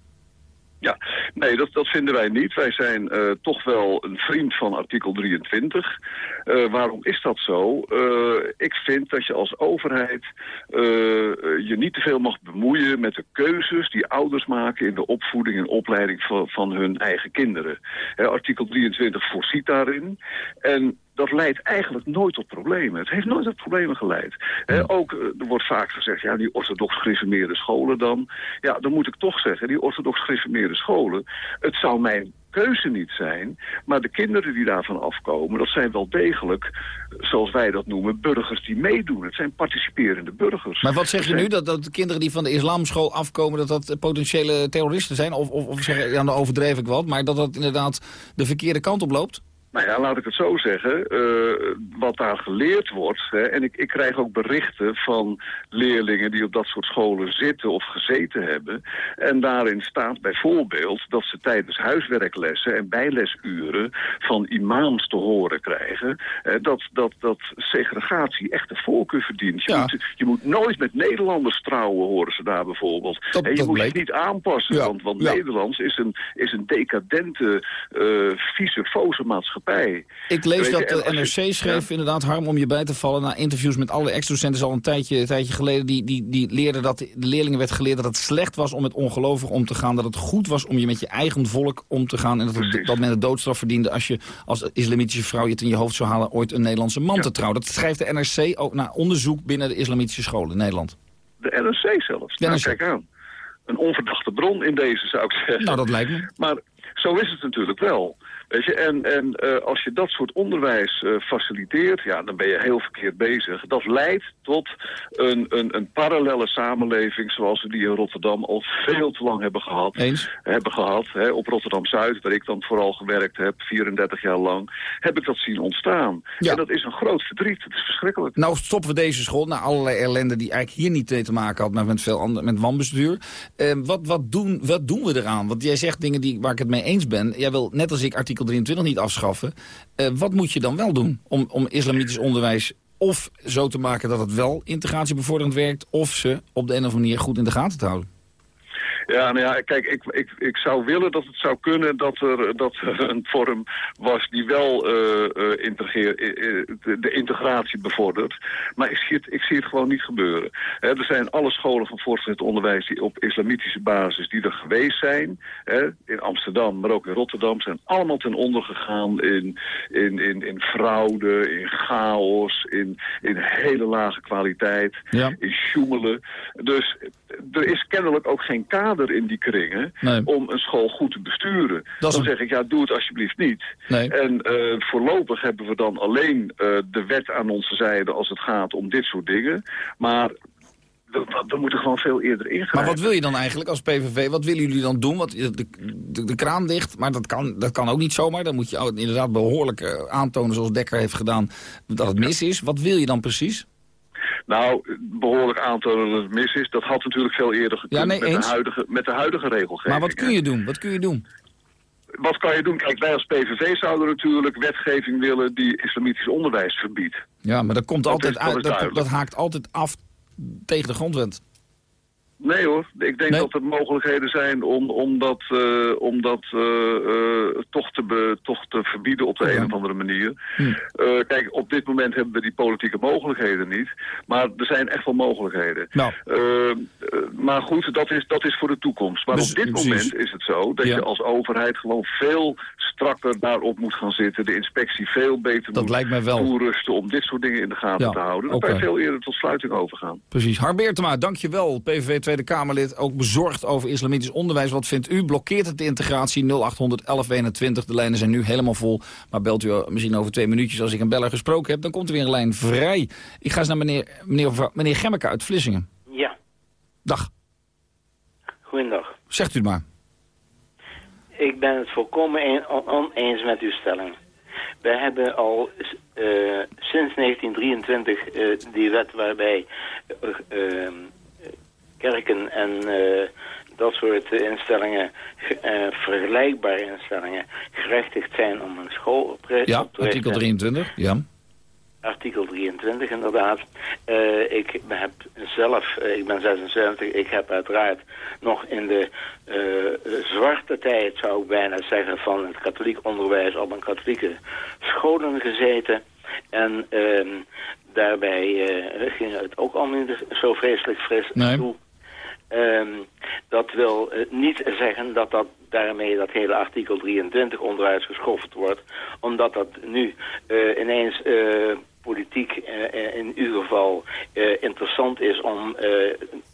Ja, nee, dat, dat vinden wij niet. Wij zijn uh, toch wel een vriend van artikel 23. Uh, waarom is dat zo? Uh, ik vind dat je als overheid je niet te veel mag bemoeien met de keuzes die ouders maken in de opvoeding en opleiding van, van hun eigen kinderen. artikel 23 voorziet daarin. En dat leidt eigenlijk nooit tot problemen. Het heeft nooit tot problemen geleid. He, ook, er wordt vaak gezegd, ja, die orthodox gereformeerde scholen dan. Ja, dan moet ik toch zeggen, die orthodox gereformeerde scholen... het zou mijn keuze niet zijn, maar de kinderen die daarvan afkomen... dat zijn wel degelijk, zoals wij dat noemen, burgers die meedoen. Het zijn participerende burgers. Maar wat zeg je nu, dat, dat de kinderen die van de islamschool afkomen... dat dat potentiële terroristen zijn? Of, of, of zeg, ja, dan overdreef ik wat, maar dat dat inderdaad de verkeerde kant op loopt? Nou ja, laat ik het zo zeggen. Uh, wat daar geleerd wordt... Hè, en ik, ik krijg ook berichten van leerlingen die op dat soort scholen zitten of gezeten hebben. En daarin staat bijvoorbeeld dat ze tijdens huiswerklessen en bijlesuren van imams te horen krijgen. Uh, dat, dat, dat segregatie echt de voorkeur verdient. Je, ja. moet, je moet nooit met Nederlanders trouwen, horen ze daar bijvoorbeeld. Dat, en je moet bleek. je niet aanpassen, Ja. want, want Ja. Nederlands is een, is een decadente, uh, vieze, foze maatschappij. Ik lees dat de je- NRC schreef, inderdaad, Harm, om je bij te vallen... na interviews met alle ex-docenten al een tijdje, een tijdje geleden... Die, die, die leerden dat, de leerlingen werd geleerd dat het slecht was om met ongelovigen om te gaan... dat het goed was om je met je eigen volk om te gaan... en dat, het, dat men de doodstraf verdiende als je als islamitische vrouw... je het in je hoofd zou halen ooit een Nederlandse man te trouwen. Dat schrijft de NRC ook na onderzoek binnen de islamitische scholen in Nederland. De NRC zelfs. De Nou, NRC. kijk aan. Een onverdachte bron in deze, zou ik zeggen. Nou, dat lijkt me. Maar zo is het natuurlijk wel. Weet je, en, en eh, als je dat soort onderwijs eh, faciliteert, ja, dan ben je heel verkeerd bezig. Dat leidt tot een, een, een parallele samenleving zoals we die in Rotterdam al veel te lang hebben gehad. Eens. Hebben gehad. Hè, op Rotterdam-Zuid, waar ik dan vooral gewerkt heb, 34 jaar lang, heb ik dat zien ontstaan. Ja. En dat is een groot verdriet. Het is verschrikkelijk. Nou stoppen we deze school na allerlei ellende die eigenlijk hier niet mee te maken had... maar met veel ander, met wanbestuur. Eh, wat, wat, doen, wat doen we eraan? Want jij zegt dingen die, waar ik het mee eens ben. Jij wil net als ik artikel 23 niet afschaffen. Eh, wat moet je dan wel doen om, om islamitisch onderwijs... of zo te maken dat het wel integratiebevorderend werkt... of ze op de een of andere manier goed in de gaten te houden? Ja, nou ja, kijk, ik, ik, ik zou willen dat het zou kunnen dat er, dat er een vorm was die wel eh, eh, integreer, eh, de, de integratie bevordert. Maar ik zie het, ik zie het gewoon niet gebeuren. Er zijn alle scholen van voortgezet onderwijs die op islamitische basis die er geweest zijn. In Amsterdam, maar ook in Rotterdam, zijn allemaal ten onder gegaan in, in, in, in fraude, in chaos, in, in hele lage kwaliteit, Ja. in sjoemelen. Dus er is kennelijk ook geen kader in die kringen Nee. om een school goed te besturen. Dat dan een- zeg ik, ja, doe het alsjeblieft niet. Nee. En eh, voorlopig hebben we dan alleen eh, de wet aan onze zijde als het gaat om dit soort dingen. Maar we, moeten gewoon veel eerder ingrijpen. Maar wat wil je dan eigenlijk als PVV? Wat willen jullie dan doen? Want de, de, de kraan dicht, maar dat kan, dat kan ook niet zomaar. Dan moet je inderdaad behoorlijk eh, aantonen, zoals Dekker heeft gedaan, dat het mis is. Wat wil je dan precies? Nou, behoorlijk aantonen dat het mis is, dat had natuurlijk veel eerder gekund Ja, nee, met, eens. de huidige, met de huidige regelgeving. Maar wat kun je doen? Wat kun je doen? Wat kan je doen? Kijk, wij als PVV zouden natuurlijk wetgeving willen die islamitisch onderwijs verbiedt. Ja, maar dat komt Dat altijd is- dat uit, dat, dat haakt altijd af tegen de grondwet. Nee hoor, ik denk dat er mogelijkheden zijn om, om dat, eh, om dat eh, eh, toch, te be, toch te verbieden op de een of andere manier. Hm. kijk, op dit moment hebben we die politieke mogelijkheden niet. Maar er zijn echt wel mogelijkheden. Nou. maar goed, dat is, dat is voor de toekomst. Maar Dus- op dit precies. moment is het zo dat Ja. je als overheid gewoon veel strakker daarop moet gaan zitten. De inspectie veel beter Dat moet lijkt mij wel. toerusten om dit soort dingen in de gaten Ja, te houden. Dan oké. kan je veel eerder tot sluiting overgaan. Precies. Harbeertema, dankjewel. PVV Tweede Kamerlid, ook bezorgd over islamitisch onderwijs. Wat vindt u? Blokkeert het de integratie? 0800 1121. De lijnen zijn nu helemaal vol. Maar belt u misschien over twee minuutjes als ik een beller gesproken heb. Dan komt er weer een lijn vrij. Ik ga eens naar meneer, meneer, meneer Gemmeke uit Vlissingen. Ja, Dag. goedendag. Zegt u het maar. Ik ben het volkomen een- on- oneens met uw stelling. Wij hebben al eh, sinds 1923 eh, die wet waarbij eh, kerken en eh, dat soort eh, instellingen, ge- eh, vergelijkbare instellingen, gerechtigd zijn om een school op, te Ja, op te artikel richten. 23. Ja. Artikel 23 inderdaad. Ik heb zelf, ik ben 76, ik heb uiteraard nog in de zwarte tijd, zou ik bijna zeggen, van het katholiek onderwijs op een katholieke scholen gezeten. En ehm, daarbij ging het ook allemaal niet zo vreselijk fris Nee. toe. Ehm, dat wil eh, niet zeggen dat dat daarmee dat hele artikel 23 onderuit geschoft wordt. Omdat dat nu eh, ineens eh, politiek in ieder geval interessant is om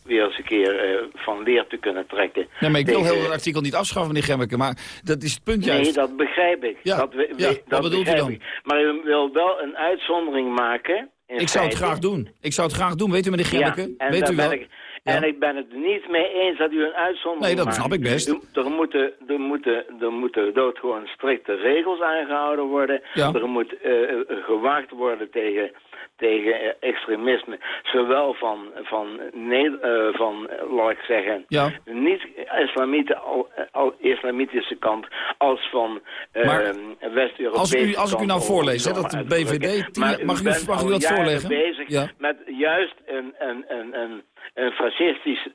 weer eens een keer van leer te kunnen trekken. Nee, maar ik wil tegen- heel het artikel niet afschaffen, meneer Gemmeke. Maar dat is het punt Nee, juist. dat begrijp ik. Ja, dat, we- ja, we- wat dat bedoelt u dan? ik. Maar u wil wel een uitzondering maken. Ik zou het graag doen. Ik zou het graag doen. Weet u, meneer Gemmeke? Ja, Weet u wel? ben en ik ben het niet mee eens dat u een uitzondering Nee, dat maakt. snap ik best. Er, er moeten, er, moeten, er moeten doodgewoon strikte regels aangehouden worden. Ja. Er moet eh, eh, gewaakt worden tegen, tegen eh, extremisme. Zowel van, van, eh, van eh, laat ik zeggen, Ja. niet-islamitische al, al, islamitische kant... als van Maar West-Europese als u- als ik u nou voorlees, hè, dat de maar BVD Maar mag u- mag u dat voorleggen? bezig Ja. met juist een, een, een, een, een fascistisch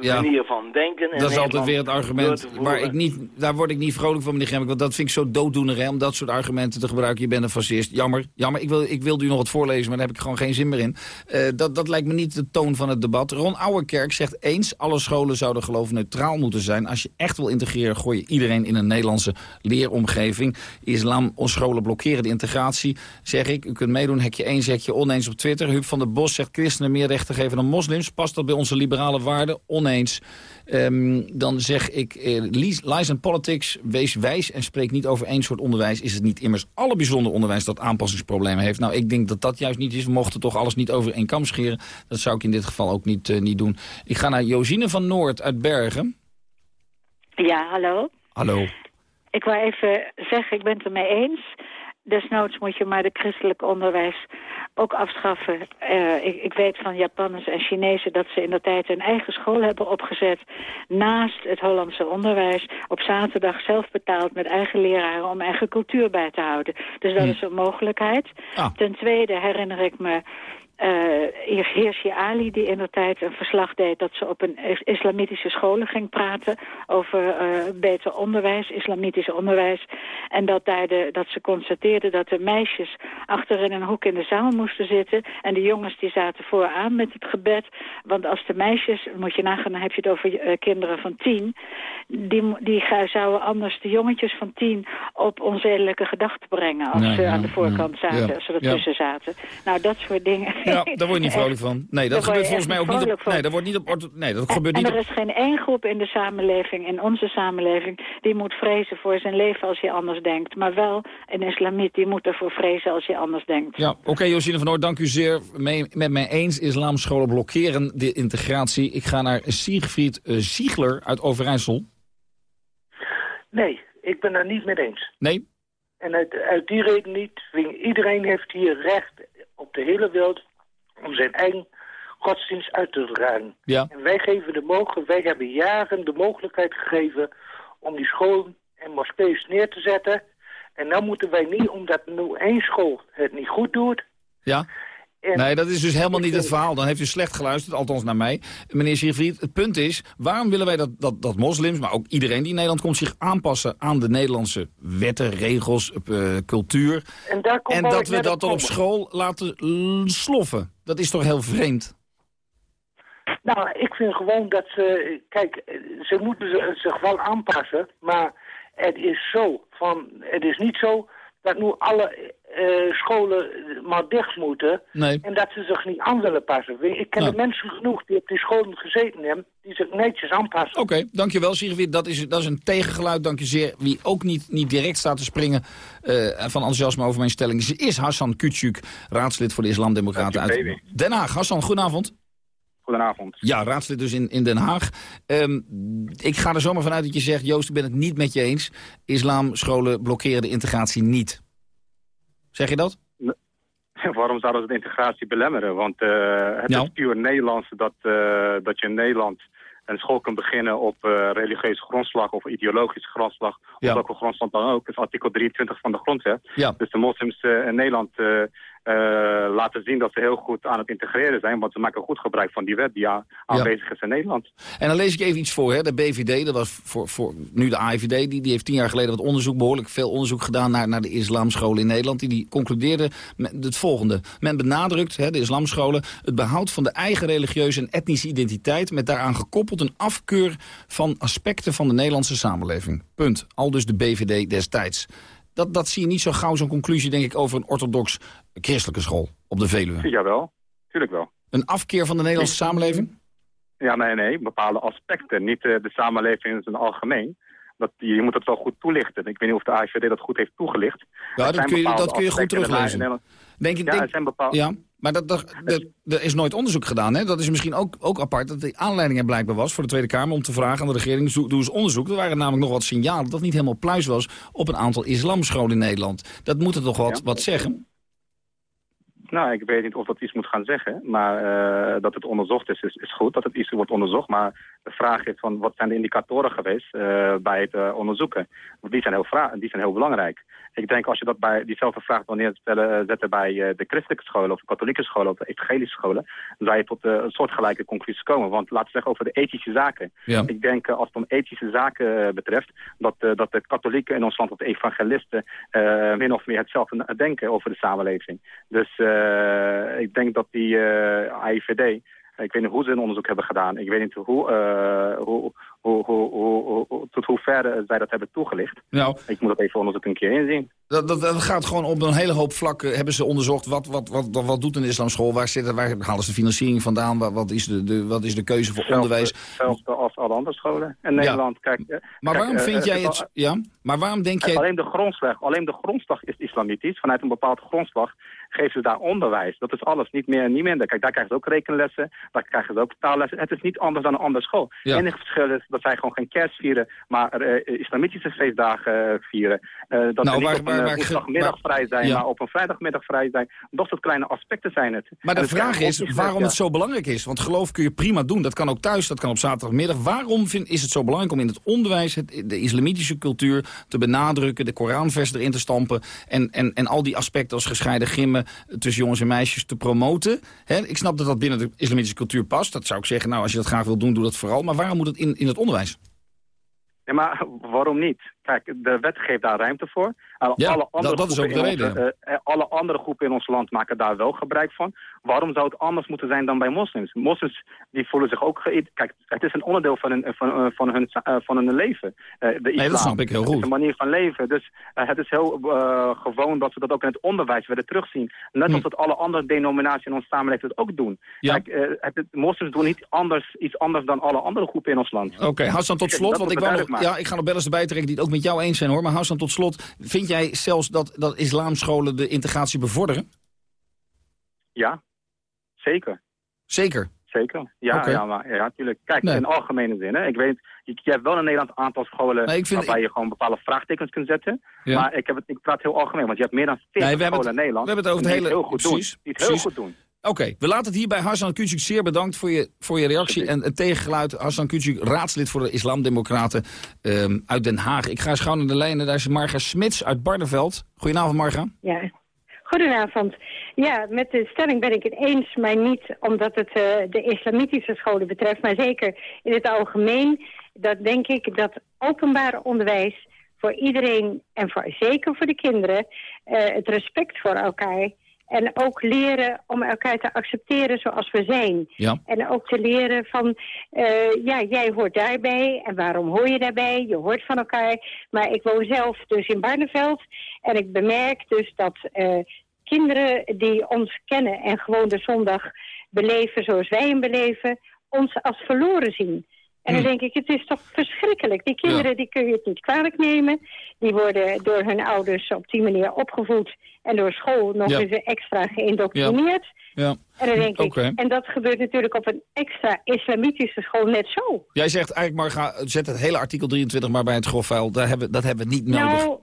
Ja. manier van denken. Dat is altijd weer het argument waar ik niet, daar word ik niet vrolijk van, meneer Gemmeke. Want dat vind ik zo dooddoener, hè, om dat soort argumenten te gebruiken. Je bent een fascist. Jammer, jammer. Ik, wil, ik wilde u nog wat voorlezen, maar daar heb ik gewoon geen zin meer in. Eh, dat, dat lijkt me niet de toon van het debat. Ron Ouwerkerk zegt eens, alle scholen zouden geloofneutraal moeten zijn. Als je echt wil integreren, gooi je iedereen in een Nederlandse leeromgeving. Islam scholen blokkeren de integratie, zeg ik. U kunt meedoen, hekje eens, hekje oneens op Twitter. Huub van der Bos zegt christenen meer rechten geven dan moslims. Past dat bij onze liberale waarden? Oneens. Ehm, dan zeg ik, eh, lies- and politics, wees wijs en spreek niet over één soort onderwijs. Is het niet immers alle bijzonder onderwijs dat aanpassingsproblemen heeft? Nou, ik denk dat dat juist niet is. We mochten toch alles niet over één kam scheren. Dat zou ik in dit geval ook niet, eh, niet doen. Ik ga naar Josine van Noord uit Bergen. Ja, hallo. Hallo. Ik wou even zeggen, ik ben het ermee eens. Desnoods moet je maar de christelijk onderwijs ook afschaffen. Eh, ik, ik weet van Japanners en Chinezen dat ze in de tijd een eigen school hebben opgezet... naast het Hollandse onderwijs, op zaterdag zelf betaald met eigen leraren... om eigen cultuur bij te houden. Dus dat Hm. is een mogelijkheid. Ah. Ten tweede herinner ik me Hirsi Ali, die in de tijd een verslag deed... dat ze op een is- islamitische scholen ging praten over eh, beter onderwijs, islamitisch onderwijs. En dat, daar de, dat ze constateerde dat de meisjes achter in een hoek in de zaal moesten zitten... en de jongens die zaten vooraan met het gebed. Want als de meisjes, moet je nagaan, dan heb je het over eh, kinderen van tien... die, die zouden anders de jongetjes van tien op onzedelijke gedachten brengen... als Nee, ze ja, aan de voorkant ja, zaten, ja, als ze ertussen zaten. Nou, dat soort dingen. Ja, daar word je niet vrolijk van. Nee, dat Daar gebeurt volgens mij ook niet op... van. Nee, dat, wordt niet op, nee, dat gebeurt En niet er op... is geen één groep in de samenleving, in onze samenleving... die moet vrezen voor zijn leven als hij anders denkt. Maar wel een islamiet, die moet ervoor vrezen als hij anders denkt. Ja, oké, Josine van Noord, dank u zeer. Mee, met mij eens, islamscholen blokkeren de integratie. Ik ga naar Siegfried eh, Ziegler uit Overijssel. Nee, ik ben daar niet mee eens. Nee? En uit, uit die reden niet. Iedereen heeft hier recht op de hele wereld om zijn eigen godsdienst uit te dragen. Ja. En wij geven de mogen, wij hebben jaren de mogelijkheid gegeven om die scholen en moskees neer te zetten. En dan moeten wij niet, omdat nu één school het niet goed doet, Ja? Nee, dat is dus helemaal niet het verhaal. Dan heeft u slecht geluisterd, althans naar mij. Meneer Siegfried, het punt is, waarom willen wij dat, dat, dat moslims, maar ook iedereen die in Nederland komt, zich aanpassen aan de Nederlandse wetten, regels, uh, cultuur. En, daar komt en dat we dat dan op school laten sloffen. Dat is toch heel vreemd? Nou, ik vind gewoon dat ze... Kijk, ze moeten zich wel aanpassen, maar het is zo van... Het is niet zo dat nu alle uh, scholen maar dicht moeten. Nee. En dat ze zich niet aan willen passen. Ik ken de mensen genoeg die op die scholen gezeten hebben... die zich netjes aanpassen. Oké, dankjewel Sigrid. Dat is, dat is een tegengeluid, dank je zeer. Wie ook niet, niet direct staat te springen eh, van enthousiasme over mijn stelling... is- is Hassan Küçük, raadslid voor de Islamdemocraten uit baby. Den Haag. Hassan, goedenavond. Goedenavond. Ja, raadslid dus in, in Den Haag. Ehm, ik ga er zomaar vanuit dat je zegt... Joost, ik ben het niet met je eens. Islamscholen blokkeren de integratie niet. Zeg je dat? Waarom zouden ze de integratie belemmeren? Want eh, het Nou. is puur Nederlands dat, eh, dat je in Nederland een school kunt beginnen op eh, religieuze grondslag of ideologische grondslag. Ja. Of welke grondslag dan ook. Dat is artikel 23 van de grondwet. Ja. Dus de moslims in Nederland laten zien dat ze heel goed aan het integreren zijn. Want ze maken goed gebruik van die wet die aanwezig is in Nederland. En dan lees ik even iets voor. Hè. De BVD, dat was voor, voor nu de AIVD, die, die heeft tien jaar geleden wat onderzoek, behoorlijk veel onderzoek gedaan naar, naar de islamscholen in Nederland. Die, die concludeerde met het volgende. Men benadrukt, hè, de islamscholen, het behoud van de eigen religieuze en etnische identiteit met daaraan gekoppeld een afkeur van aspecten van de Nederlandse samenleving. Punt. Al dus de BVD destijds. Dat, dat zie je niet zo gauw, zo'n conclusie, denk ik, over een orthodox christelijke school op de Veluwe. Jawel, tuurlijk wel. Een afkeer van de Nederlandse samenleving? Ja, nee, nee. Bepaalde aspecten. Niet eh, de samenleving in zijn algemeen. Dat, je moet het wel goed toelichten. Ik weet niet of de AIVD dat goed heeft toegelicht. Ja, dat kun je, dat kun je goed teruglezen. Denk je, Ja, denk- er zijn bepaalde... ja, maar dat, dat, dat- er is nooit onderzoek gedaan. Hè? Dat is misschien ook, ook apart. Dat de aanleiding er blijkbaar was voor de Tweede Kamer om te vragen aan de regering... doe eens onderzoek. Er waren namelijk nog wat signalen dat het niet helemaal pluis was... op een aantal islamscholen in Nederland. Dat moet er toch wat, wat zeggen? Nou, ik weet niet of dat iets moet gaan zeggen. Maar eh, dat het onderzocht is, is, is goed. Dat het iets wordt onderzocht. Maar vraag is van wat zijn de indicatoren geweest eh, bij het eh, onderzoeken? Want die zijn, heel die zijn heel belangrijk. Ik denk als je dat bij diezelfde vraag wil neerstellen, eh, zetten bij de christelijke scholen of de katholieke scholen of de evangelische scholen, dan zou je tot een soortgelijke conclusies komen. Want laten we zeggen over de ethische zaken. Ja. Ik denk als het om ethische zaken betreft, dat, dat de katholieken in ons land, of de evangelisten, min of meer hetzelfde denken over de samenleving. Dus ik denk dat die AIVD, ik weet niet hoe ze een onderzoek hebben gedaan. Ik weet niet hoe, eh, hoe, hoe, hoe, hoe, hoe- tot hoe ver zij dat hebben toegelicht. Nou, Ik moet dat even onderzoek een keer inzien. dat, dat, dat gaat gewoon op een hele hoop vlakken. Hebben ze onderzocht wat, wat, wat, wat, wat doet een islamschool? Waar, zit waar halen ze de financiering vandaan? Wat, wat, is, de, de, wat is de keuze voor onderwijs? Hetzelfde als alle andere scholen in Nederland. Kijk, eh, Maar kijk, waarom eh, vind eh, jij het-. Ja, maar waarom denk jij... Alleen de grondslag, alleen de grondslag is islamitisch. Vanuit een bepaald grondslag geven ze daar onderwijs. Dat is alles, niet meer en niet minder. Kijk, daar krijgen ze ook rekenlessen, daar krijgen ze ook taallessen. Het is niet anders dan een andere school. Ja. Het enige verschil is dat zij gewoon geen kerst vieren, maar eh, islamitische feestdagen eh, vieren. Eh, dat Nou, niet op waar- een waar- woensdagmiddag vrij zijn, ja. maar op een vrijdagmiddag vrij zijn. Dat soort kleine aspecten zijn het. Maar de vraag is waarom het zo belangrijk is. Want geloof kun je prima doen. Dat kan ook thuis, dat kan op zaterdagmiddag. Waarom vind, is het zo belangrijk om in het onderwijs het, de islamitische cultuur te benadrukken, de Koranvers erin te stampen en, en, en al die aspecten als gescheiden gimmen tussen jongens en meisjes te promoten? Ik snap dat dat binnen de islamitische cultuur past. Dat zou ik zeggen, nou als je dat graag wil doen, doe dat vooral. Maar waarom moet het in, in het onderwijs? Ja, maar waarom niet? Kijk, de wet geeft daar ruimte voor. Ja, alle, andere dat- dat is ook de in reden, eh, eh, alle andere groepen in ons land maken daar wel gebruik van. Waarom zou het anders moeten zijn dan bij moslims? Moslims die voelen zich ook... Kijk, het is een onderdeel van hun, van, eh, van hun, eh, van hun leven. de islam. dat snap ik heel goed. een manier van leven. Dus het is heel gewoon dat we dat ook in het onderwijs willen terugzien. Net als dat alle andere denominaties in onze samenleving het ook doen. Hm. Ja. Kijk, het, moslims doen niet anders, iets anders dan alle andere groepen in ons land. Oké, Hassan, tot slot, dat want ik, wou nog, ja, ik ga nog bellers erbij trekken die het ook met jou eens zijn hoor. Maar Hassan, tot slot, vind jij zelfs dat, dat islamscholen de integratie bevorderen? Ja, zeker. Zeker. Zeker. Ja, ja, maar, ja, natuurlijk. Kijk, Nee. in algemene zin. Hè. Ik weet, je, je hebt wel in Nederland een aantal scholen Nee, vind- waarbij je gewoon bepaalde vraagtekens kunt zetten. Ja. Maar ik, heb het, ik praat heel algemeen, want je hebt meer dan 40 Nee, we hebben scholen het- in Nederland. we hebben het over die het hele- heel goed precies, doen. Die het heel goed doen. Oké, we laten het hierbij. Hassan Küçük, zeer bedankt voor je, voor je reactie en het tegengeluid. Hassan Küçük, raadslid voor de Islamdemocraten ehm, uit Den Haag. Ik ga eens gauw naar de lijnen. Daar is Marga Smits uit Barneveld. Goedenavond, Marga. Ja, Goedenavond. Ja, met de stelling ben ik het eens, maar niet omdat het uh, de islamitische scholen betreft, maar zeker in het algemeen. Dat denk ik dat openbaar onderwijs voor iedereen en voor, zeker voor de kinderen uh, het respect voor elkaar en ook leren om elkaar te accepteren zoals we zijn. Ja. En ook te leren van, uh, ja, jij hoort daarbij. En waarom hoor je daarbij? Je hoort van elkaar. Maar ik woon zelf dus in Barneveld. En ik bemerk dus dat uh, kinderen die ons kennen en gewoon de zondag beleven zoals wij hem beleven, ons als verloren zien. En dan denk ik, het is toch verschrikkelijk. Die kinderen die kun je het niet kwalijk nemen. Die worden door hun ouders op die manier opgevoed. En door school nog Ja. eens extra geïndoctrineerd. Ja. En dan denk ik, en dat gebeurt natuurlijk op een extra islamitische school net zo. Jij zegt eigenlijk maar, ga, zet het hele artikel 23 maar bij het grofvuil. Daar hebben, dat hebben we niet nodig. Nou,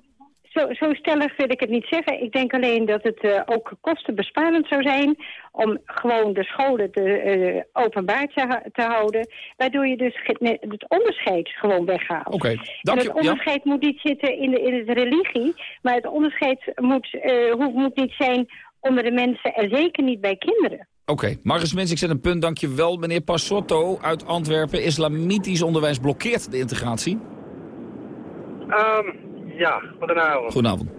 zo, zo stellig wil ik het niet zeggen. Ik denk alleen dat het eh, ook kostenbesparend zou zijn... om gewoon de scholen te, eh, openbaar te, houden. Waardoor je dus het onderscheid gewoon weghaalt. Oké, dank je. het onderscheid moet niet zitten in de, in de religie... maar het onderscheid moet, eh, hoe- moet niet zijn onder de mensen... en zeker niet bij kinderen. Oké, Marcus Mens, ik zet een punt. Dank je wel. Meneer Passotto uit Antwerpen. Islamitisch onderwijs blokkeert de integratie. Ehm, ja, goedenavond. Goedenavond.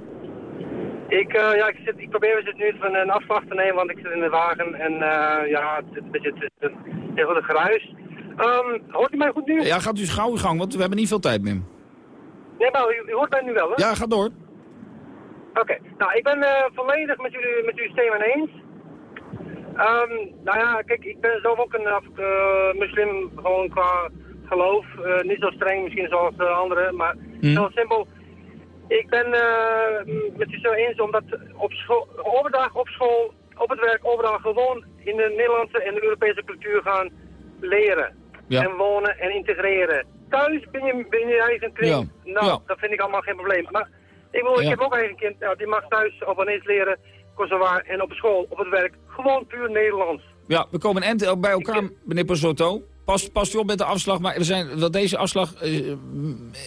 Ik, eh, ja, ik, zit, ik probeer dus nu van een afslag te nemen, want ik zit in de wagen en eh, ja, het is een beetje het, het, heel veel geruis. Ehm, hoort u mij goed nu? Ja, gaat u gauw uw gang, want we hebben niet veel tijd meer. Nee, maar u, u hoort mij nu wel, hè? Ja, ga door. Oké, nou, ik ben eh, volledig met jullie, met uw stem eens. Ehm, nou ja, kijk, ik ben zelf ook een moslim, gewoon qua geloof. Niet zo streng misschien zoals de anderen, maar heel simpel. Ik ben eh, met u zo eens omdat op school, overdag op school, op het werk, overdag gewoon in de Nederlandse en de Europese cultuur gaan leren. Ja. En wonen en integreren. Thuis ben je, ben je eigen. Ja. Nou, Ja. dat vind ik allemaal geen probleem. Maar ik, wil, ik heb ook eigen kind, nou, die mag thuis op ineens leren, Kosovar, en op school, op het werk, gewoon puur Nederlands. Ja, we komen end bij elkaar, meneer Passotto. Pas, past u op met de afslag, maar we zijn wat deze afslag eh,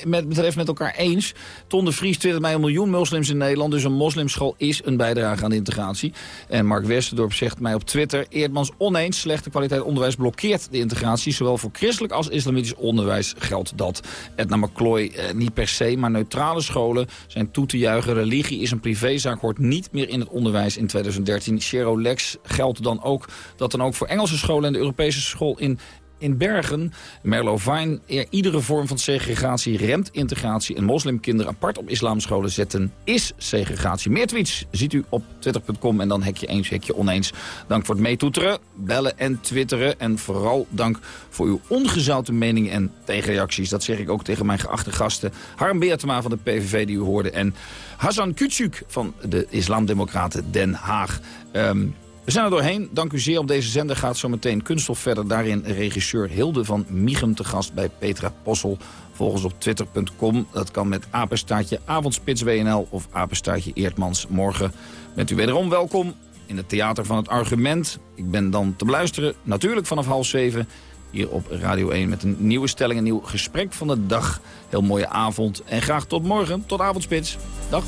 met, betreft met elkaar eens. Ton de Vries twittert mij een miljoen moslims in Nederland, dus een moslimschool is een bijdrage aan de integratie. En Mark Westerdorp zegt mij op Twitter, Eerdmans oneens, slechte kwaliteit onderwijs blokkeert de integratie. Zowel voor christelijk als islamitisch onderwijs geldt dat. Edna McCloy, eh, niet per se, maar neutrale scholen zijn toe te juichen. Religie is een privézaak, hoort niet meer in het onderwijs in 2013. Shero Lex geldt dan ook dat dan ook voor Engelse scholen en de Europese school in in Bergen, Merlo Vine, iedere vorm van segregatie remt integratie en moslimkinderen apart op islamscholen zetten is segregatie. Meer tweets ziet u op twitter.com en dan hekje eens, hekje oneens. Dank voor het meetoeteren, bellen en twitteren en vooral dank voor uw ongezouten meningen en tegenreacties. Dat zeg ik ook tegen mijn geachte gasten. Harm Beertema van de PVV die u hoorde en Hassan Küçük van de Islamdemocraten Den Haag. Ehm, we zijn er doorheen. Dank u zeer. Op deze zender gaat zometeen Kunststof verder. Daarin regisseur Hilde van Michum te gast bij Petra Possel. Volgens op twitter.com. Dat kan met apenstaartje avondspits WNL of apenstaartje Eertmans. Morgen bent u wederom welkom in het Theater van het Argument. Ik ben dan te beluisteren, natuurlijk vanaf half zeven... hier op Radio 1 met een nieuwe stelling, een nieuw gesprek van de dag. Heel mooie avond en graag tot morgen, tot avondspits. Dag.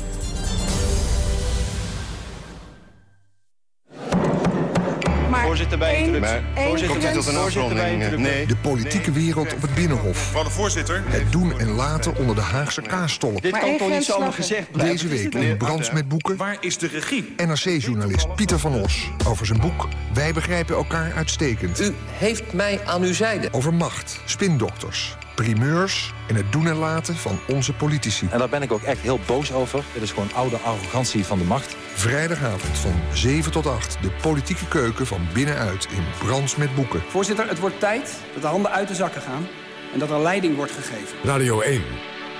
Voorzitter bij interruptie. Voorzitter, voorzitter interruptie. De politieke wereld op het Binnenhof. Mevrouw de voorzitter. Het doen en laten onder de Haagse kaasstolp. Dit kan toch niet zomaar gezegd blijven? Deze week in Brands met Boeken... Waar is de regie? NRC-journalist Pieter van Os over zijn boek... Wij begrijpen elkaar uitstekend. U heeft mij aan uw zijde. Over macht, spindokters, primeurs en het doen en laten van onze politici. En daar ben ik ook echt heel boos over. Dit is gewoon oude arrogantie van de macht. Vrijdagavond van 7 tot 8. De politieke keuken van binnenuit in Brands met Boeken. Voorzitter, het wordt tijd dat de handen uit de zakken gaan... en dat er leiding wordt gegeven. Radio 1.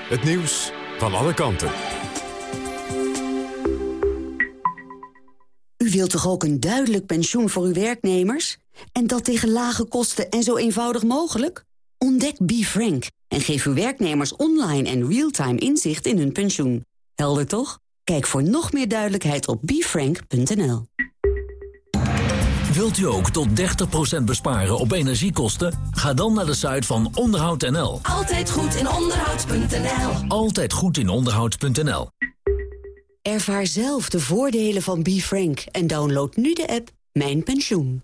Het nieuws van alle kanten. U wilt toch ook een duidelijk pensioen voor uw werknemers? En dat tegen lage kosten en zo eenvoudig mogelijk? Ontdek BeFrank en geef uw werknemers online en real-time inzicht in hun pensioen. Helder toch? Kijk voor nog meer duidelijkheid op befrank.nl. Wilt u ook tot 30% besparen op energiekosten? Ga dan naar de site van onderhoud.nl. Altijd goed in onderhoud.nl. Altijd goed in onderhoud.nl. Ervaar zelf de voordelen van BeFrank en download nu de app Mijn Pensioen.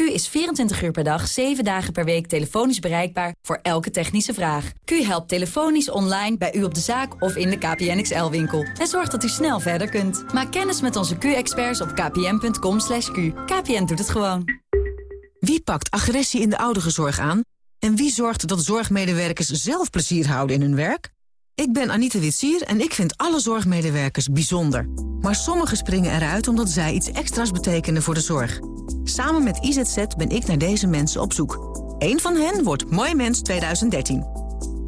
Q is 24 uur per dag, 7 dagen per week telefonisch bereikbaar voor elke technische vraag. Q helpt telefonisch online bij u op de zaak of in de KPN XL-winkel. En zorgt dat u snel verder kunt. Maak kennis met onze Q-experts op kpn.com. /q. KPN doet het gewoon. Wie pakt agressie in de ouderenzorg aan? En wie zorgt dat zorgmedewerkers zelf plezier houden in hun werk? Ik ben Anita Witsier en ik vind alle zorgmedewerkers bijzonder. Maar sommigen springen eruit omdat zij iets extra's betekenen voor de zorg. Samen met IZZ ben ik naar deze mensen op zoek. Eén van hen wordt Mooi Mens 2013.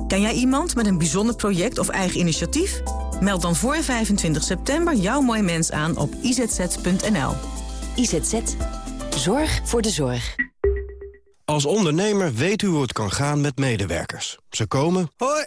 Ken jij iemand met een bijzonder project of eigen initiatief? Meld dan voor 25 september jouw Mooi Mens aan op izz.nl. IZZ. Zorg voor de zorg. Als ondernemer weet u hoe het kan gaan met medewerkers. Ze komen, hoi,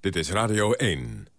Dit is Radio 1.